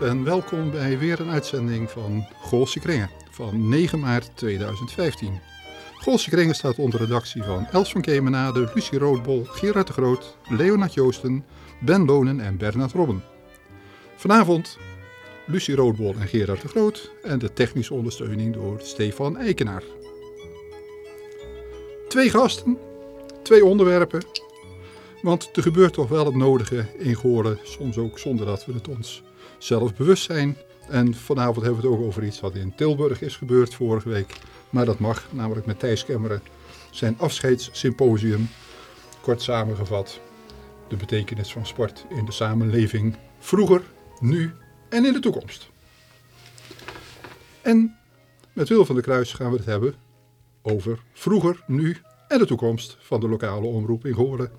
En welkom bij weer een uitzending van Goolse Kringen van 9 maart 2015. Goolse Kringen staat onder redactie van Els van Kemenade, Lucie Roodbol, Gerard de Groot, Leonard Joosten, Ben Bonen en Bernard Robben. Vanavond Lucie Roodbol en Gerard de Groot en de technische ondersteuning door Stefan Eikenaar. Twee gasten, twee onderwerpen, want er gebeurt toch wel het nodige in Goorlen, soms ook zonder dat we het ons zelf bewust zijn. En vanavond hebben we het ook over iets wat in Tilburg is gebeurd vorige week. Maar dat mag, namelijk met Thijs Kemmeren zijn afscheidssymposium. Kort samengevat, de betekenis van sport in de samenleving vroeger, nu en in de toekomst. En met Wil van der Kruis gaan we het hebben over vroeger, nu de toekomst van de lokale omroep in Goorlen.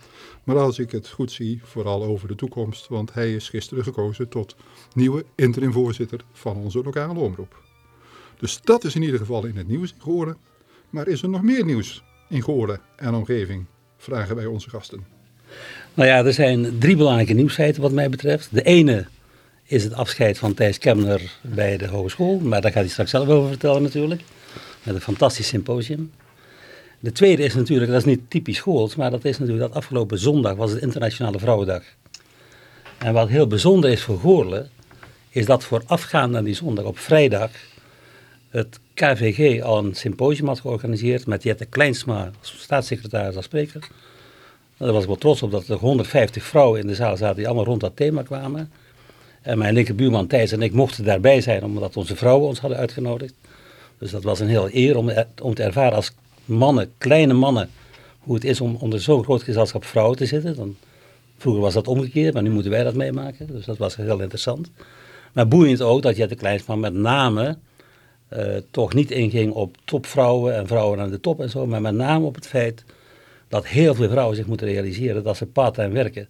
Maar als ik het goed zie, vooral over de toekomst, want hij is gisteren gekozen tot nieuwe interim-voorzitter van onze lokale omroep. Dus dat is in ieder geval in het nieuws in Goorlen. Maar is er nog meer nieuws in Goorlen en omgeving? Vragen wij onze gasten. Nou ja, er zijn drie belangrijke nieuwsfeiten wat mij betreft. De ene is het afscheid van Thijs Kemner bij de hogeschool. Maar daar gaat hij straks zelf over vertellen natuurlijk. Met een fantastisch symposium. De tweede is natuurlijk, dat is niet typisch Schools, maar dat is natuurlijk dat afgelopen zondag was het Internationale Vrouwendag. En wat heel bijzonder is voor Goorlen, is dat voorafgaand aan die zondag op vrijdag het KVG al een symposium had georganiseerd met Jette Kleinsma als staatssecretaris als spreker. Daar was ik wel trots op dat er 150 vrouwen in de zaal zaten die allemaal rond dat thema kwamen. En mijn linkerbuurman Thijs en ik mochten daarbij zijn omdat onze vrouwen ons hadden uitgenodigd. Dus dat was een heel eer om, om te ervaren als mannen, kleine mannen, hoe het is om onder zo'n groot gezelschap vrouwen te zitten. Dan, vroeger was dat omgekeerd, maar nu moeten wij dat meemaken. Dus dat was heel interessant. Maar boeiend ook dat Jette Kleinsman met name uh, toch niet inging op topvrouwen en vrouwen aan de top en zo. Maar met name op het feit dat heel veel vrouwen zich moeten realiseren dat ze part-time werken.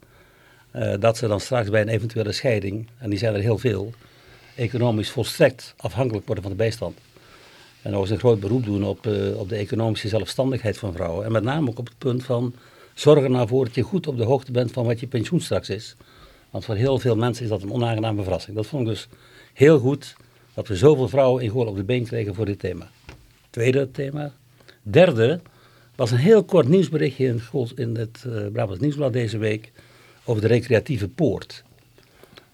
Uh, dat ze dan straks bij een eventuele scheiding, en die zijn er heel veel, economisch volstrekt afhankelijk worden van de bijstand. En nog eens een groot beroep doen op, uh, op de economische zelfstandigheid van vrouwen. En met name ook op het punt van zorg er nou voor dat je goed op de hoogte bent van wat je pensioen straks is. Want voor heel veel mensen is dat een onaangename verrassing. Dat vond ik dus heel goed dat we zoveel vrouwen in Goorlen op de been kregen voor dit thema. Tweede thema. Derde was een heel kort nieuwsberichtje in, in het uh, Brabants Nieuwsblad deze week over de recreatieve poort.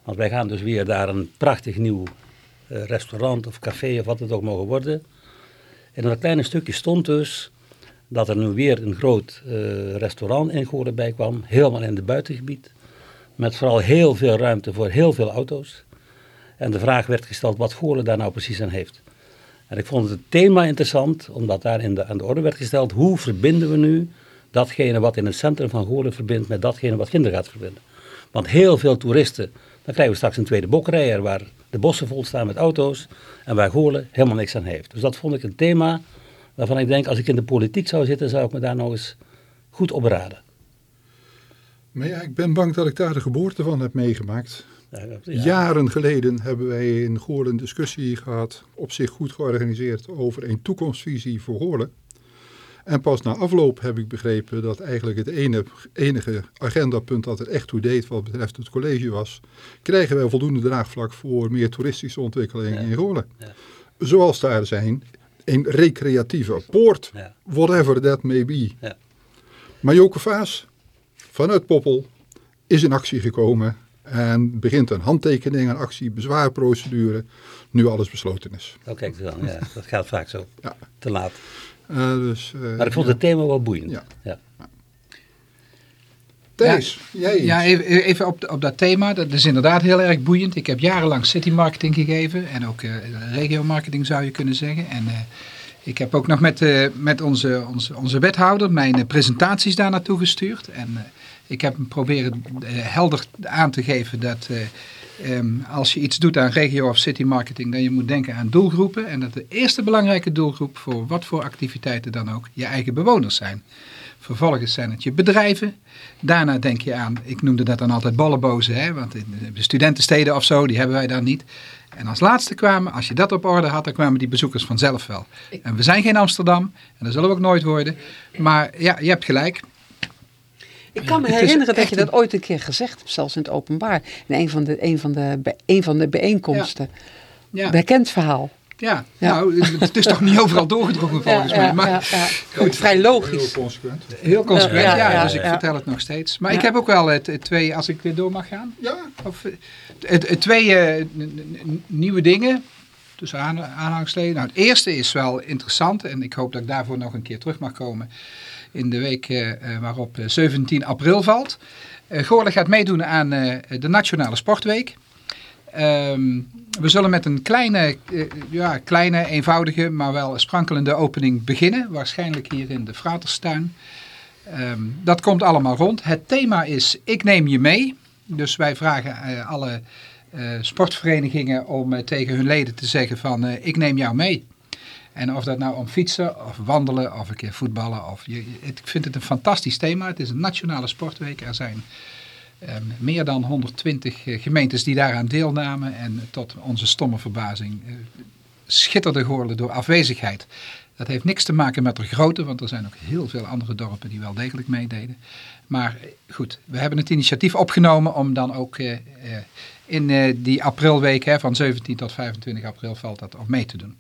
Want wij gaan dus weer daar een prachtig nieuw uh, restaurant of café of wat het ook mogen worden. En in dat kleine stukje stond dus dat er nu weer een groot uh, restaurant in Goorlen bij kwam, helemaal in het buitengebied. Met vooral heel veel ruimte voor heel veel auto's. En de vraag werd gesteld wat Goorlen daar nou precies aan heeft. En ik vond het thema interessant, omdat daar in de, aan de orde werd gesteld, hoe verbinden we nu datgene wat in het centrum van Goorlen verbindt met datgene wat Ginder gaat verbinden. Want heel veel toeristen, dan krijgen we straks een tweede bokrijer waar de bossen vol staan met auto's en waar Goorlen helemaal niks aan heeft. Dus dat vond ik een thema waarvan ik denk, als ik in de politiek zou zitten, zou ik me daar nog eens goed op raden. Maar ja, ik ben bang dat ik daar de geboorte van heb meegemaakt. Ja, ja. Jaren geleden hebben wij in Goorlen een discussie gehad, op zich goed georganiseerd, over een toekomstvisie voor Goorlen. En pas na afloop heb ik begrepen dat eigenlijk het ene, enige agendapunt dat er echt toe deed wat betreft het college was, krijgen wij voldoende draagvlak voor meer toeristische ontwikkeling in Goorlen. Ja. Zoals daar zijn, een recreatieve poort, whatever that may be. Maar Joke Vaas vanuit Poppel is in actie gekomen en begint een handtekening, een actie, bezwaarprocedure, nu alles besloten is. Oh kijk dan, ja, dat gaat vaak zo, ja. te laat. Uh, dus, uh, maar ik vond ja. het thema wel boeiend. Ja. ja. Thijs, ja, jij Ja, even, even op, op dat thema. Dat is inderdaad heel erg boeiend. Ik heb jarenlang city marketing gegeven. En ook uh, regio marketing zou je kunnen zeggen. En ik heb ook nog met, met onze, onze, onze wethouder mijn presentaties daar naartoe gestuurd. En ik heb hem proberen helder aan te geven dat... Um, als je iets doet aan regio of city marketing, dan je moet denken aan doelgroepen. En dat de eerste belangrijke doelgroep voor wat voor activiteiten dan ook je eigen bewoners zijn. Vervolgens zijn het je bedrijven. Daarna denk je aan, ik noemde dat dan altijd ballenbozen, hè, want in de studentensteden of zo, die hebben wij daar niet. En als laatste kwamen, als je dat op orde had, dan kwamen die bezoekers vanzelf wel. En we zijn geen Amsterdam, en dat zullen we ook nooit worden. Maar ja, je hebt gelijk. Ik kan me herinneren dat je dat ooit een keer gezegd hebt, zelfs in het openbaar. In een van de, een van de, bij- een van de bijeenkomsten. Ja, Bekend verhaal. ja. Ja. nou, het is toch niet overal doorgedrongen volgens Ja, mij. Maar ja, ja. Goed, vrij logisch. Heel consequent. heel consequent, Ja, ja, ja, dus ik ja. vertel het nog steeds. Maar Ja. ik heb ook wel het, het twee, als ik weer door mag gaan. Ja, Of, eh, het, het twee eh, nieuwe dingen, tussen aan, aanhangsleden. Nou, het eerste is wel interessant en ik hoop dat ik daarvoor nog een keer terug mag komen in de week eh, eh, waarop eh, 17 april valt. Eh Goorlen gaat meedoen aan eh, de Nationale Sportweek. Ehm, we zullen met een kleine, eh, ja, kleine, eenvoudige, maar wel sprankelende opening beginnen. Waarschijnlijk hier in de Fraterstuin. Ehm, dat komt allemaal rond. Het thema is Ik neem je mee. Dus wij vragen eh, alle eh, sportverenigingen om eh, tegen hun leden te zeggen van eh, ik neem jou mee. En of dat nou om fietsen of wandelen of een keer voetballen. Of je, ik vind het een fantastisch thema. Het is een nationale sportweek. Er zijn ehm, meer dan 120 eh, gemeentes die daaraan deelnamen. En tot onze stomme verbazing eh, schitterde Goorlen door afwezigheid. Dat heeft niks te maken met de grootte, want er zijn ook heel veel andere dorpen die wel degelijk meededen. Maar eh, goed, we hebben het initiatief opgenomen om dan ook in die aprilweek, hè, van 17 tot 25 april, valt dat om mee te doen.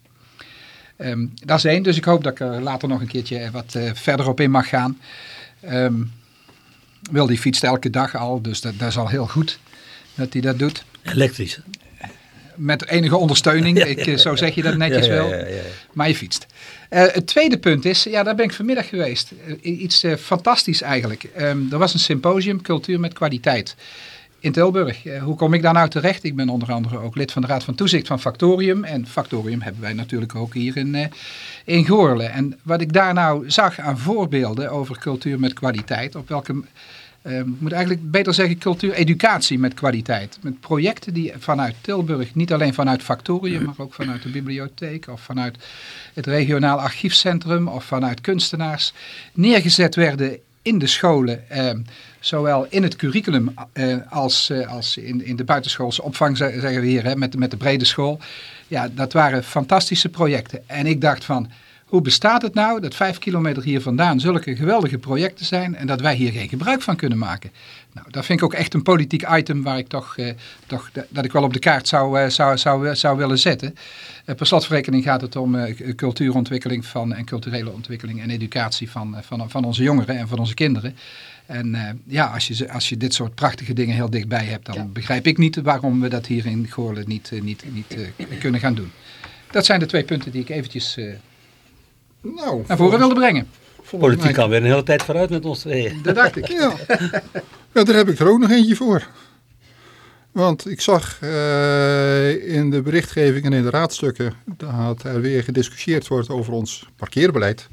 Ehm, dat is één, dus ik hoop dat ik er later nog een keertje wat eh, verder op in mag gaan. Ehm Wil die fietst elke dag al, dus dat, dat is al heel goed dat hij dat doet. Elektrisch. Met enige ondersteuning, ik, eh, zo zeg je dat netjes Ja, ja, wel. ja, ja, ja. Maar je fietst. Eh, het tweede punt is, ja, daar ben ik vanmiddag geweest. Iets fantastisch eigenlijk. Ehm, er was een symposium Cultuur met Kwaliteit in Tilburg. Eh, hoe kom ik daar nou terecht? Ik ben onder andere ook lid van de Raad van Toezicht van Factorium. En Factorium hebben wij natuurlijk ook hier in, eh in Goorlen. En wat ik daar nou zag aan voorbeelden over cultuur met kwaliteit, op welke... eh, ik moet eigenlijk beter zeggen cultuur-educatie met kwaliteit. Met projecten die vanuit Tilburg, niet alleen vanuit Factorium, maar ook vanuit de bibliotheek of vanuit het regionaal archiefcentrum of vanuit kunstenaars neergezet werden in de scholen. Zowel in het curriculum eh, als, eh, als in, in de buitenschoolse opvang, ze- zeggen we hier, hè, met, met de brede school. Ja, dat waren fantastische projecten. En ik dacht van, hoe bestaat het nou dat vijf kilometer hier vandaan zulke geweldige projecten zijn en dat wij hier geen gebruik van kunnen maken? Nou, dat vind ik ook echt een politiek item waar ik toch, eh, toch dat- ik wel op de kaart zou, zou, zou, zou willen zetten. Per slotverrekening gaat het om cultuurontwikkeling van, en culturele ontwikkeling en educatie van, van, van onze jongeren en van onze kinderen. En eh, ja, als je, als je dit soort prachtige dingen heel dichtbij hebt, dan Ja. begrijp ik niet waarom we dat hier in Goorlen niet, eh, niet, niet eh, kunnen gaan doen. Dat zijn de twee punten die ik eventjes eh, nou, naar voren wilde brengen. Politiek mij- kan weer een hele tijd vooruit met ons tweeën. Dat dacht ik. Ja. ja, daar heb ik er ook nog eentje voor. Want ik zag eh, in de berichtgeving en in de raadstukken dat er weer gediscussieerd wordt over ons parkeerbeleid.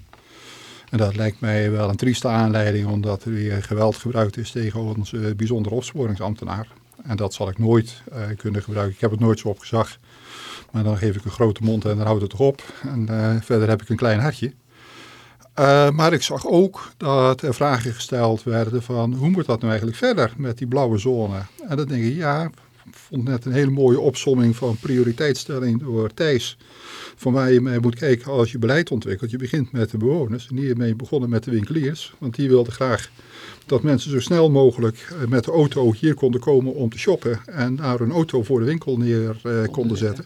En dat lijkt mij wel een trieste aanleiding omdat er weer geweld gebruikt is tegen onze bijzondere opsporingsambtenaar. En dat zal ik nooit eh, kunnen gebruiken. Ik heb het nooit zo opgezag. Maar dan geef ik een grote mond en dan houdt het toch op. En eh, verder heb ik een klein hartje. Maar ik zag ook dat er vragen gesteld werden van hoe moet dat nou eigenlijk verder met die blauwe zone? En dan denk ik, ja, ik vond net een hele mooie opsomming van prioriteitsstelling door Thijs. Van waar je mee moet kijken als je beleid ontwikkelt. Je begint met de bewoners en hiermee begonnen met de winkeliers. Want die wilden graag dat mensen zo snel mogelijk eh, met de auto hier konden komen om te shoppen. En daar een auto voor de winkel neer uh, konden zetten.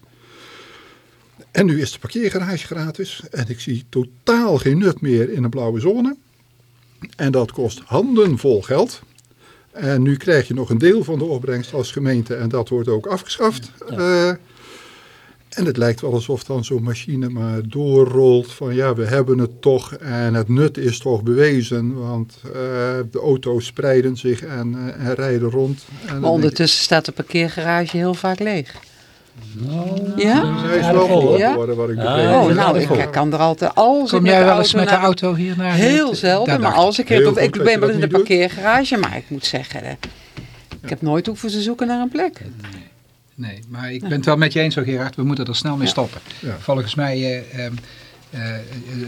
En nu is de parkeergarage gratis. En ik zie totaal geen nut meer in een blauwe zone. En dat kost handenvol geld. En nu krijg je nog een deel van de opbrengst als gemeente. En dat wordt ook afgeschaft. Ja. Uh, en het lijkt wel alsof dan zo'n machine maar doorrolt van ja, we hebben het toch en het nut is toch bewezen. Want uh, de auto's spreiden zich en, uh, en rijden rond. En maar ondertussen ik... staat de parkeergarage heel vaak leeg. Nou, ja? Hij is wel vol ja? geworden, wat ik begreep. Oh, nou, ik kan er altijd... Als Kom jij wel eens met de auto hier naar? Heel zelden, maar als ik... Heel ik ben wel in de parkeergarage, maar ik moet zeggen... Ik ja. heb nooit hoeven te zoeken naar een plek. Nee, maar ik ben het wel met je eens zo Gerard, we moeten er snel mee stoppen. Ja. Volgens mij uh, uh,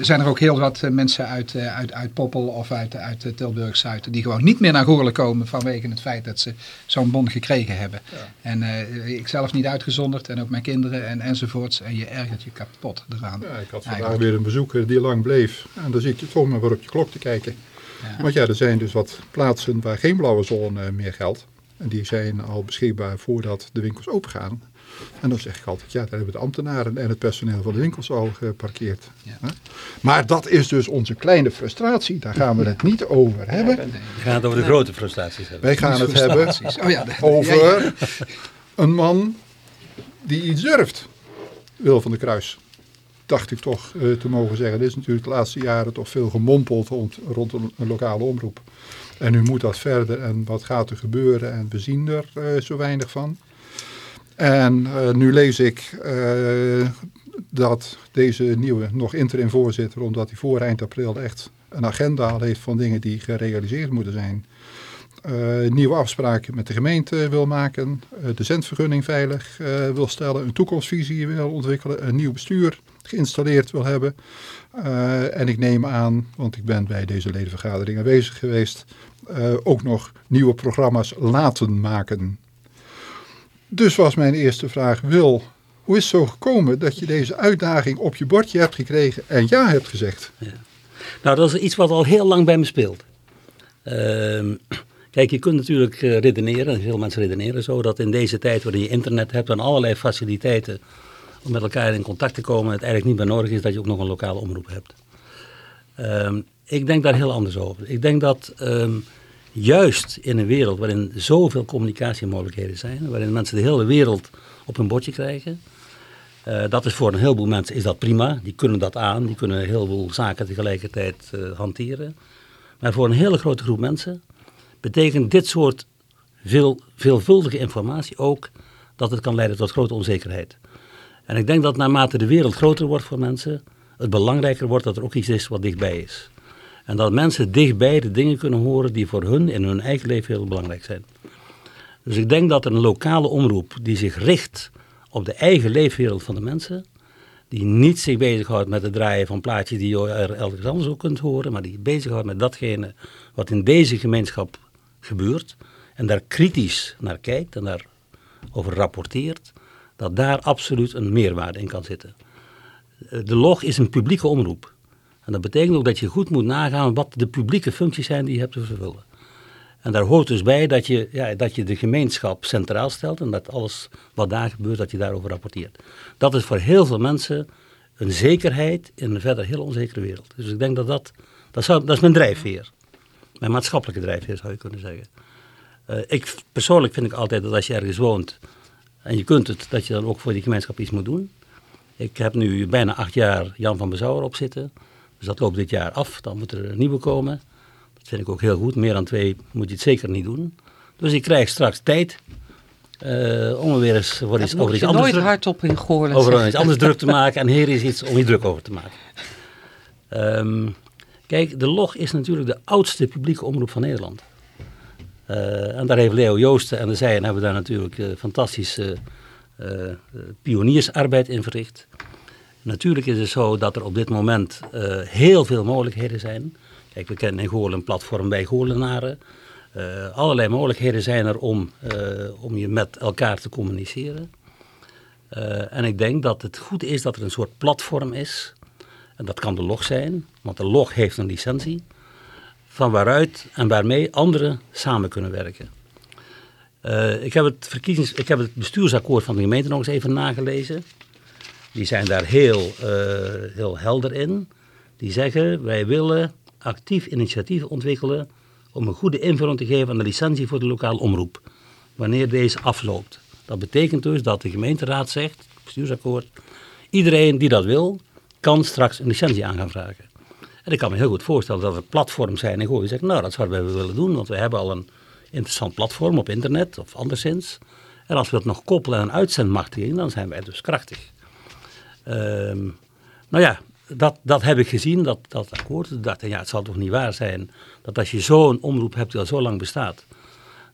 zijn er ook heel wat mensen uit, uh, uit, uit Poppel of uit, uit Tilburg-Zuid die gewoon niet meer naar Goorlen komen vanwege het feit dat ze zo'n bon gekregen hebben. Ja. En uh, ik zelf niet uitgezonderd en ook mijn kinderen en, enzovoorts. En je ergert je kapot eraan. Ja, ik had vandaag weer een bezoeker die lang bleef. En dan zit je toch maar weer op je klok te kijken. Want ja, er zijn dus wat plaatsen waar geen blauwe zone meer geldt. En die zijn al beschikbaar voordat de winkels opengaan. En dan zeg ik altijd, ja, daar hebben de ambtenaren en het personeel van de winkels al geparkeerd. Ja. Maar dat is dus onze kleine frustratie. Daar gaan we het niet over hebben. We gaan het over de grote frustraties hebben. Wij gaan het hebben oh, ja, over een man die iets durft. Wil van de Kruis. Dacht ik toch uh, te mogen zeggen. Dit is natuurlijk de laatste jaren toch veel gemompeld rond, rond een, lokale omroep. En nu moet dat verder en wat gaat er gebeuren en we zien er uh, zo weinig van. En uh, nu lees ik uh, dat deze nieuwe, nog interim voorzitter, omdat hij voor eind april echt een agenda al heeft van dingen die gerealiseerd moeten zijn, nieuwe afspraken met de gemeente wil maken, de zendvergunning veilig wil stellen, een toekomstvisie wil ontwikkelen, een nieuw bestuur geïnstalleerd wil hebben. en ik neem aan, want ik ben bij deze ledenvergadering aanwezig geweest, ook nog nieuwe programma's laten maken. Dus was mijn eerste vraag, Wil, hoe is het zo gekomen dat je deze uitdaging op je bordje hebt gekregen en ja hebt gezegd? Ja. Nou, dat is iets wat al heel lang bij me speelt. Ehm, kijk, je kunt natuurlijk uh, redeneren, veel mensen redeneren zo, dat in deze tijd waarin je internet hebt en allerlei faciliteiten om met elkaar in contact te komen, het eigenlijk niet meer nodig is dat je ook nog een lokale omroep hebt. Ehm, ik denk daar heel anders over. Ik denk dat ehm, juist in een wereld waarin zoveel communicatiemogelijkheden zijn, waarin mensen de hele wereld op hun bordje krijgen. Uh, dat is voor een heleboel mensen is dat prima. Die kunnen dat aan, die kunnen een heleboel zaken tegelijkertijd uh, hanteren. Maar voor een hele grote groep mensen betekent dit soort veel, veelvuldige informatie ook dat het kan leiden tot grote onzekerheid. En ik denk dat naarmate de wereld groter wordt voor mensen, het belangrijker wordt dat er ook iets is wat dichtbij is. En dat mensen dichtbij de dingen kunnen horen die voor hun in hun eigen leven heel belangrijk zijn. Dus ik denk dat een lokale omroep die zich richt op de eigen leefwereld van de mensen, die niet zich bezighoudt met het draaien van plaatjes die je er elders anders ook kunt horen, maar die bezighoudt met datgene wat in deze gemeenschap gebeurt en daar kritisch naar kijkt en daarover rapporteert, dat daar absoluut een meerwaarde in kan zitten. De log is een publieke omroep. En dat betekent ook dat je goed moet nagaan wat de publieke functies zijn die je hebt te vervullen. En daar hoort dus bij dat je, ja, dat je de gemeenschap centraal stelt en dat alles wat daar gebeurt, dat je daarover rapporteert. Dat is voor heel veel mensen een zekerheid in een verder heel onzekere wereld. Dus ik denk dat dat, dat, zou, dat is mijn drijfveer. Mijn maatschappelijke drijfveer zou je kunnen zeggen. Uh, ik, persoonlijk vind ik altijd dat als je ergens woont en je kunt het, dat je dan ook voor die gemeenschap iets moet doen. Ik heb nu bijna acht jaar Jan van Bezouwer op zitten. Dus dat loopt dit jaar af. Dan moet er een nieuwe komen. Dat vind ik ook heel goed. Meer dan twee moet je het zeker niet doen. Dus ik krijg straks tijd uh, om weer eens voor iets, over iets anders... nooit hardop in Goorlen Over iets anders druk te maken. En hier is iets om je druk over te maken. Um, kijk, de Log is natuurlijk de oudste publieke omroep van Nederland. Uh, en daar heeft Leo Joosten en de Zijen hebben daar natuurlijk uh, fantastische pioniersarbeid in verricht. Natuurlijk is het zo dat er op dit moment heel veel mogelijkheden zijn. Kijk, we kennen in Goorlen een platform bij Goorlenaren. Uh, allerlei mogelijkheden zijn er om, om je met elkaar te communiceren. en ik denk dat het goed is dat er een soort platform is. En dat kan de log zijn, want de log heeft een licentie. Van waaruit en waarmee anderen samen kunnen werken. ik, heb het verkiezings, ik heb het bestuursakkoord van de gemeente nog eens even nagelezen. Die zijn daar heel, uh, heel helder in. Die zeggen, wij willen actief initiatieven ontwikkelen om een goede invulling te geven aan de licentie voor de lokale omroep. Wanneer deze afloopt. Dat betekent dus dat de gemeenteraad zegt, bestuursakkoord, iedereen die dat wil, kan straks een licentie aan gaan vragen. En ik kan me heel goed voorstellen dat er platforms zijn en je zegt, nou dat zouden wij willen doen, want we hebben al een interessant platform op internet of anderszins. En als we dat nog koppelen aan uitzendmachtiging, dan zijn wij dus krachtig. Ehm, nou ja, dat, dat heb ik gezien, dat, dat akkoord. Ik dacht, ja, het zal toch niet waar zijn dat als je zo'n omroep hebt die al zo lang bestaat,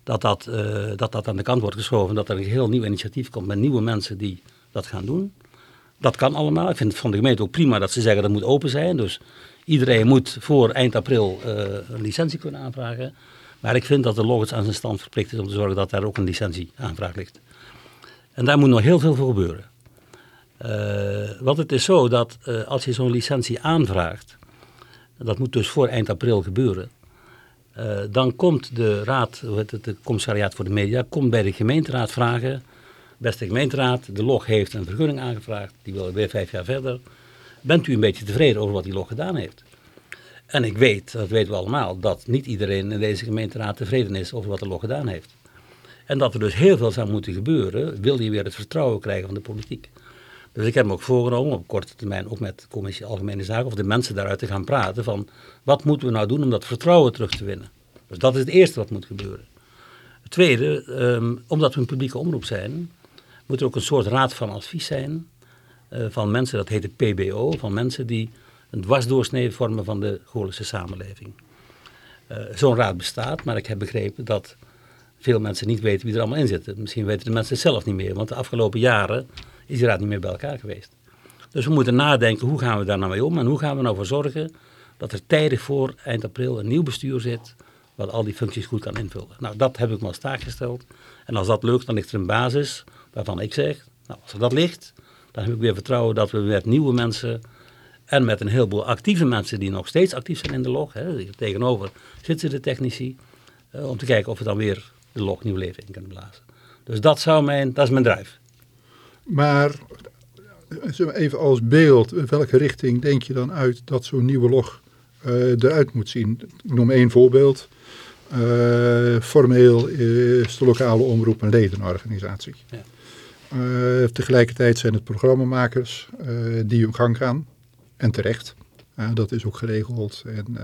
dat dat, uh, dat dat aan de kant wordt geschoven. Dat er een heel nieuw initiatief komt met nieuwe mensen die dat gaan doen. Dat kan allemaal. Ik vind het van de gemeente ook prima dat ze zeggen dat moet open zijn. Dus iedereen moet voor eind april uh, een licentie kunnen aanvragen. Maar ik vind dat de logisch aan zijn stand verplicht is om te zorgen dat daar ook een licentieaanvraag ligt. En daar moet nog heel veel voor gebeuren. Uh, want het is zo dat uh, als je zo'n licentie aanvraagt, dat moet dus voor eind april gebeuren, dan komt de raad, het, het, commissariaat voor de media, komt bij de gemeenteraad vragen. Beste gemeenteraad, de log heeft een vergunning aangevraagd, die wil weer vijf jaar verder. Bent u een beetje tevreden over wat die log gedaan heeft? En ik weet, dat weten we allemaal, dat niet iedereen in deze gemeenteraad tevreden is over wat de log gedaan heeft. En dat er dus heel veel zou moeten gebeuren, wil je weer het vertrouwen krijgen van de politiek. Dus ik heb me ook voorgenomen op korte termijn ook met de commissie Algemene Zaken of de mensen daaruit te gaan praten van wat moeten we nou doen om dat vertrouwen terug te winnen. Dus dat is het eerste wat moet gebeuren. Het tweede, um, omdat we een publieke omroep zijn, moet er ook een soort raad van advies zijn van mensen, dat heet de PBO, van mensen die een dwarsdoorsnede vormen van de Goorlense samenleving. Uh, Zo'n raad bestaat, maar ik heb begrepen dat veel mensen niet weten wie er allemaal in zitten. Misschien weten de mensen het zelf niet meer, want de afgelopen jaren is die raad niet meer bij elkaar geweest. Dus we moeten nadenken, hoe gaan we daar nou mee om en hoe gaan we nou voor zorgen dat er tijdig voor eind april een nieuw bestuur zit wat al die functies goed kan invullen. Nou, dat heb ik me als taak gesteld. En als dat lukt, dan ligt er een basis waarvan ik zeg, nou, als er dat ligt, dan heb ik weer vertrouwen dat we met nieuwe mensen en met een heleboel actieve mensen die nog steeds actief zijn in de log, hè, tegenover zitten de technici, uh, om te kijken of we dan weer de log nieuw leven in kunnen blazen. Dus dat, zou mijn, dat is mijn drive. Maar even als beeld, welke richting denk je dan uit dat zo'n nieuwe log uh, eruit moet zien? Ik noem één voorbeeld. Uh, formeel is de lokale omroep een ledenorganisatie. Ja. Uh, tegelijkertijd zijn het programmamakers die hun gang gaan. En terecht. dat is ook geregeld. En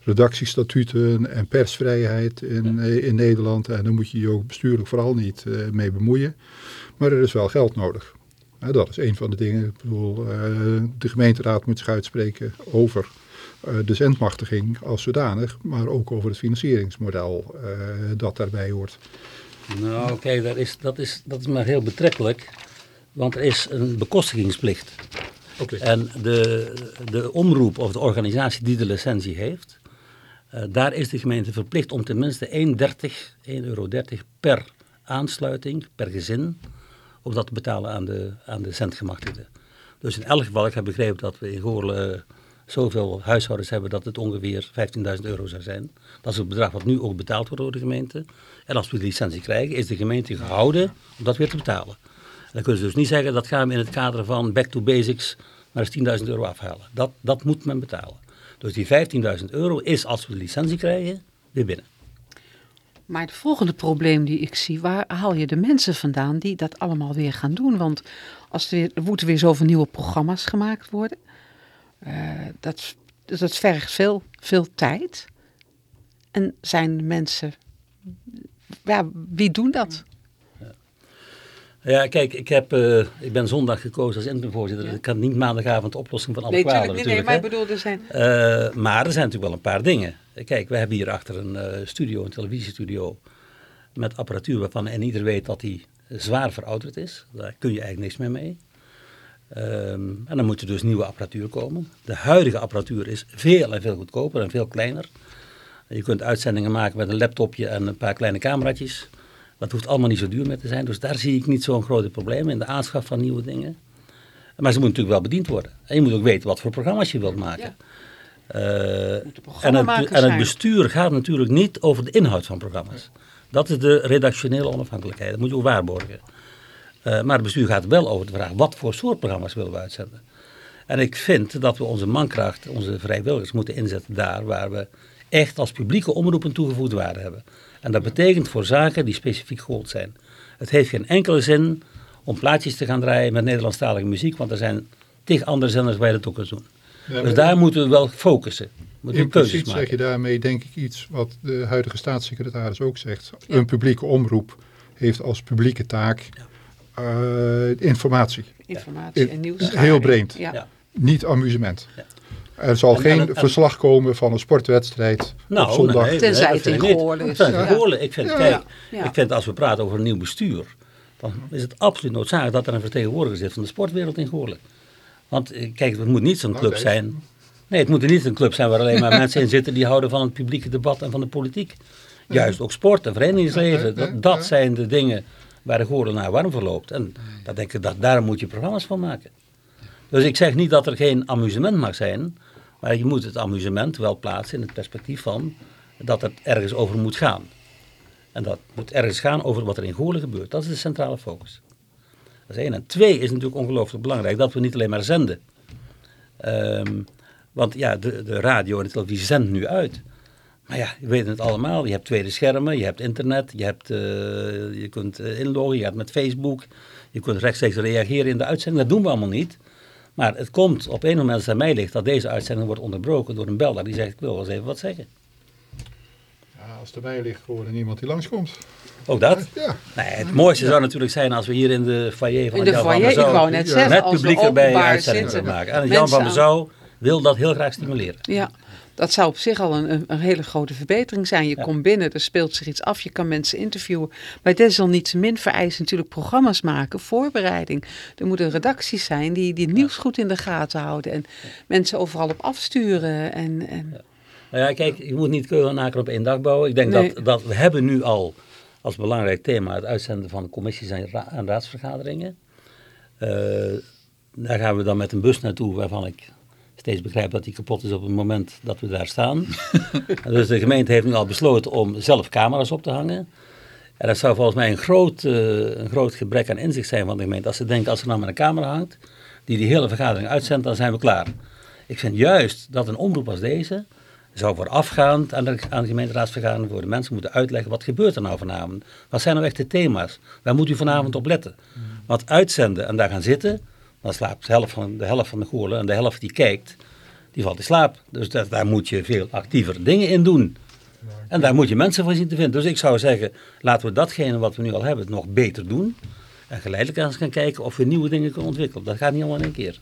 redactiestatuten en persvrijheid in, in Nederland. En daar moet je je ook bestuurlijk vooral niet mee bemoeien. Maar er is wel geld nodig. dat is een van de dingen. Ik bedoel, uh, de gemeenteraad moet zich uitspreken over uh, de zendmachtiging als zodanig, maar ook over het financieringsmodel uh, dat daarbij hoort. Nou, kijk, dat is, dat, is, dat is maar heel betrekkelijk, want er is een bekostigingsplicht. Okay. En de, de omroep of de organisatie die de licentie heeft, daar is de gemeente verplicht om tenminste 1,30 euro per aansluiting, per gezin, om dat te betalen aan de, aan de centgemachtigden. Dus in elk geval, ik heb begrepen dat we in Goorlen uh, zoveel huishoudens hebben dat het ongeveer 15.000 euro zou zijn. Dat is het bedrag wat nu ook betaald wordt door de gemeente. En als we de licentie krijgen, is de gemeente gehouden om dat weer te betalen. En dan kunnen ze dus niet zeggen, dat gaan we in het kader van back to basics maar eens 10.000 euro afhalen. Dat, dat moet men betalen. Dus die 15.000 euro is, als we de licentie krijgen, weer binnen. Maar het volgende probleem die ik zie, waar haal je de mensen vandaan die dat allemaal weer gaan doen? Want als er, weer, er moeten weer zoveel nieuwe programma's gemaakt worden. Uh, dat, dat vergt veel, veel tijd. En zijn mensen, ja, wie doen dat? Ja, kijk, ik, heb, uh, ik ben zondag gekozen als interimvoorzitter. Ja. Ik kan niet maandagavond de oplossing van alle nee, kwalen natuurlijk. Nee, maar ik bedoel, er zijn... Uh, maar er zijn natuurlijk wel een paar dingen. Kijk, we hebben hier achter een uh, studio, een televisiestudio, met apparatuur waarvan en ieder weet dat die zwaar verouderd is. Daar kun je eigenlijk niks meer mee. Um, en dan moet er dus nieuwe apparatuur komen. De huidige apparatuur is veel en veel goedkoper en veel kleiner. Je kunt uitzendingen maken met een laptopje en een paar kleine cameraatjes. Dat hoeft allemaal niet zo duur meer te zijn. Dus daar zie ik niet zo'n grote probleem in de aanschaf van nieuwe dingen. Maar ze moeten natuurlijk wel bediend worden. En je moet ook weten wat voor programma's je wilt maken. Ja. Uh, en, het, en het bestuur gaat natuurlijk niet over de inhoud van programma's. Dat is de redactionele onafhankelijkheid. Dat moet je ook waarborgen. Uh, maar het bestuur gaat wel over de vraag, wat voor soort programma's willen we uitzenden? En ik vind dat we onze mankracht, onze vrijwilligers moeten inzetten daar waar we echt als publieke omroep een toegevoegde waarde hebben. En dat betekent voor zaken die specifiek goed zijn. Het heeft geen enkele zin om plaatjes te gaan draaien met Nederlandstalige muziek, want er zijn tig andere zenders waar je dat ook kan doen. dus daar moeten we wel focussen. In principe zeg je daarmee denk ik iets wat de huidige staatssecretaris ook zegt. Een publieke omroep heeft als publieke taak informatie. Informatie en nieuws. Heel breed. Ja. Niet amusement. Er zal geen verslag komen van een sportwedstrijd nou, op zondag. Nee, Tenzij het in Goorlen is. Ja. Ik vind, kijk, ik vind als we praten over een nieuw bestuur, dan is het absoluut noodzakelijk dat er een vertegenwoordiger zit van de sportwereld in Goorlen. Want eh, kijk, het moet niet zo'n club zijn. Nee, het moet niet een club zijn waar alleen maar mensen in zitten die houden van het publieke debat en van de politiek. Juist ook sport en verenigingsleven, dat, dat zijn de dingen waar de Goorlen naar warm verloopt. En dat denk ik dat daar moet je programma's van maken. Dus ik zeg niet dat er geen amusement mag zijn, maar je moet het amusement wel plaatsen in het perspectief van dat het ergens over moet gaan. En dat moet ergens gaan over wat er in Goorlen gebeurt. Dat is de centrale focus. Dat is één. En twee is natuurlijk ongelooflijk belangrijk dat we niet alleen maar zenden. Ehm, want ja, de, de radio en de televisie zenden nu uit. Maar ja, je weet het allemaal. Je hebt tweede schermen, je hebt internet, je, hebt, eh, je kunt eh, inloggen, je hebt met Facebook. Je kunt rechtstreeks reageren in de uitzending. Dat doen we allemaal niet. Maar het komt op een moment als het aan mij ligt dat deze uitzending wordt onderbroken door een beller die zegt ik wil wel eens even wat zeggen. Ja, als het erbij ligt gewoon iemand die langskomt. Ook dat? Ja. Nee, het mooiste zou natuurlijk zijn als we hier in de foyer van In de Jan foyer, van ik Bezouw wou net zeggen, met publiek erbij openbaar uitzendingen zitten, maken. En Jan van aan- Bezouw wil dat heel graag stimuleren. Ja, dat zou op zich al een, een, een hele grote verbetering zijn. Je Ja. komt binnen, er speelt zich iets af, je kan mensen interviewen. Maar desalniettemin vereist natuurlijk programma's maken, voorbereiding. Er moet een redactie zijn die, die het nieuws goed in de gaten houden. En mensen overal op afsturen. En, en, Nou ja, kijk, je moet niet Keulenaker op één dag bouwen. Ik denk Nee. dat, dat we hebben nu al als belangrijk thema het uitzenden van commissies en, ra- en raadsvergaderingen. Eh, daar gaan we dan met een bus naartoe waarvan ik steeds begrijp dat die kapot is op het moment dat we daar staan. Dus de gemeente heeft nu al besloten om zelf camera's op te hangen. En dat zou volgens mij een groot, eh, een groot gebrek aan inzicht zijn van de gemeente. Als ze denken, als er nou maar een camera hangt, die die hele vergadering uitzendt, dan zijn we klaar. Ik vind juist dat een omroep als deze zou voorafgaand aan de, aan de gemeenteraadsvergadering voor de mensen moeten uitleggen wat gebeurt er nou vanavond. Wat zijn nou echt de thema's? Waar moet u vanavond op letten? Want uitzenden en daar gaan zitten, dan slaapt de helft van de, helft van de goorlen en de helft die kijkt, die valt in slaap. Dus dat, daar moet je veel actiever dingen in doen. En daar moet je mensen voor zien te vinden. Dus ik zou zeggen, laten we datgene wat we nu al hebben nog beter doen. En geleidelijk eens gaan kijken of we nieuwe dingen kunnen ontwikkelen. Dat gaat niet allemaal in één keer.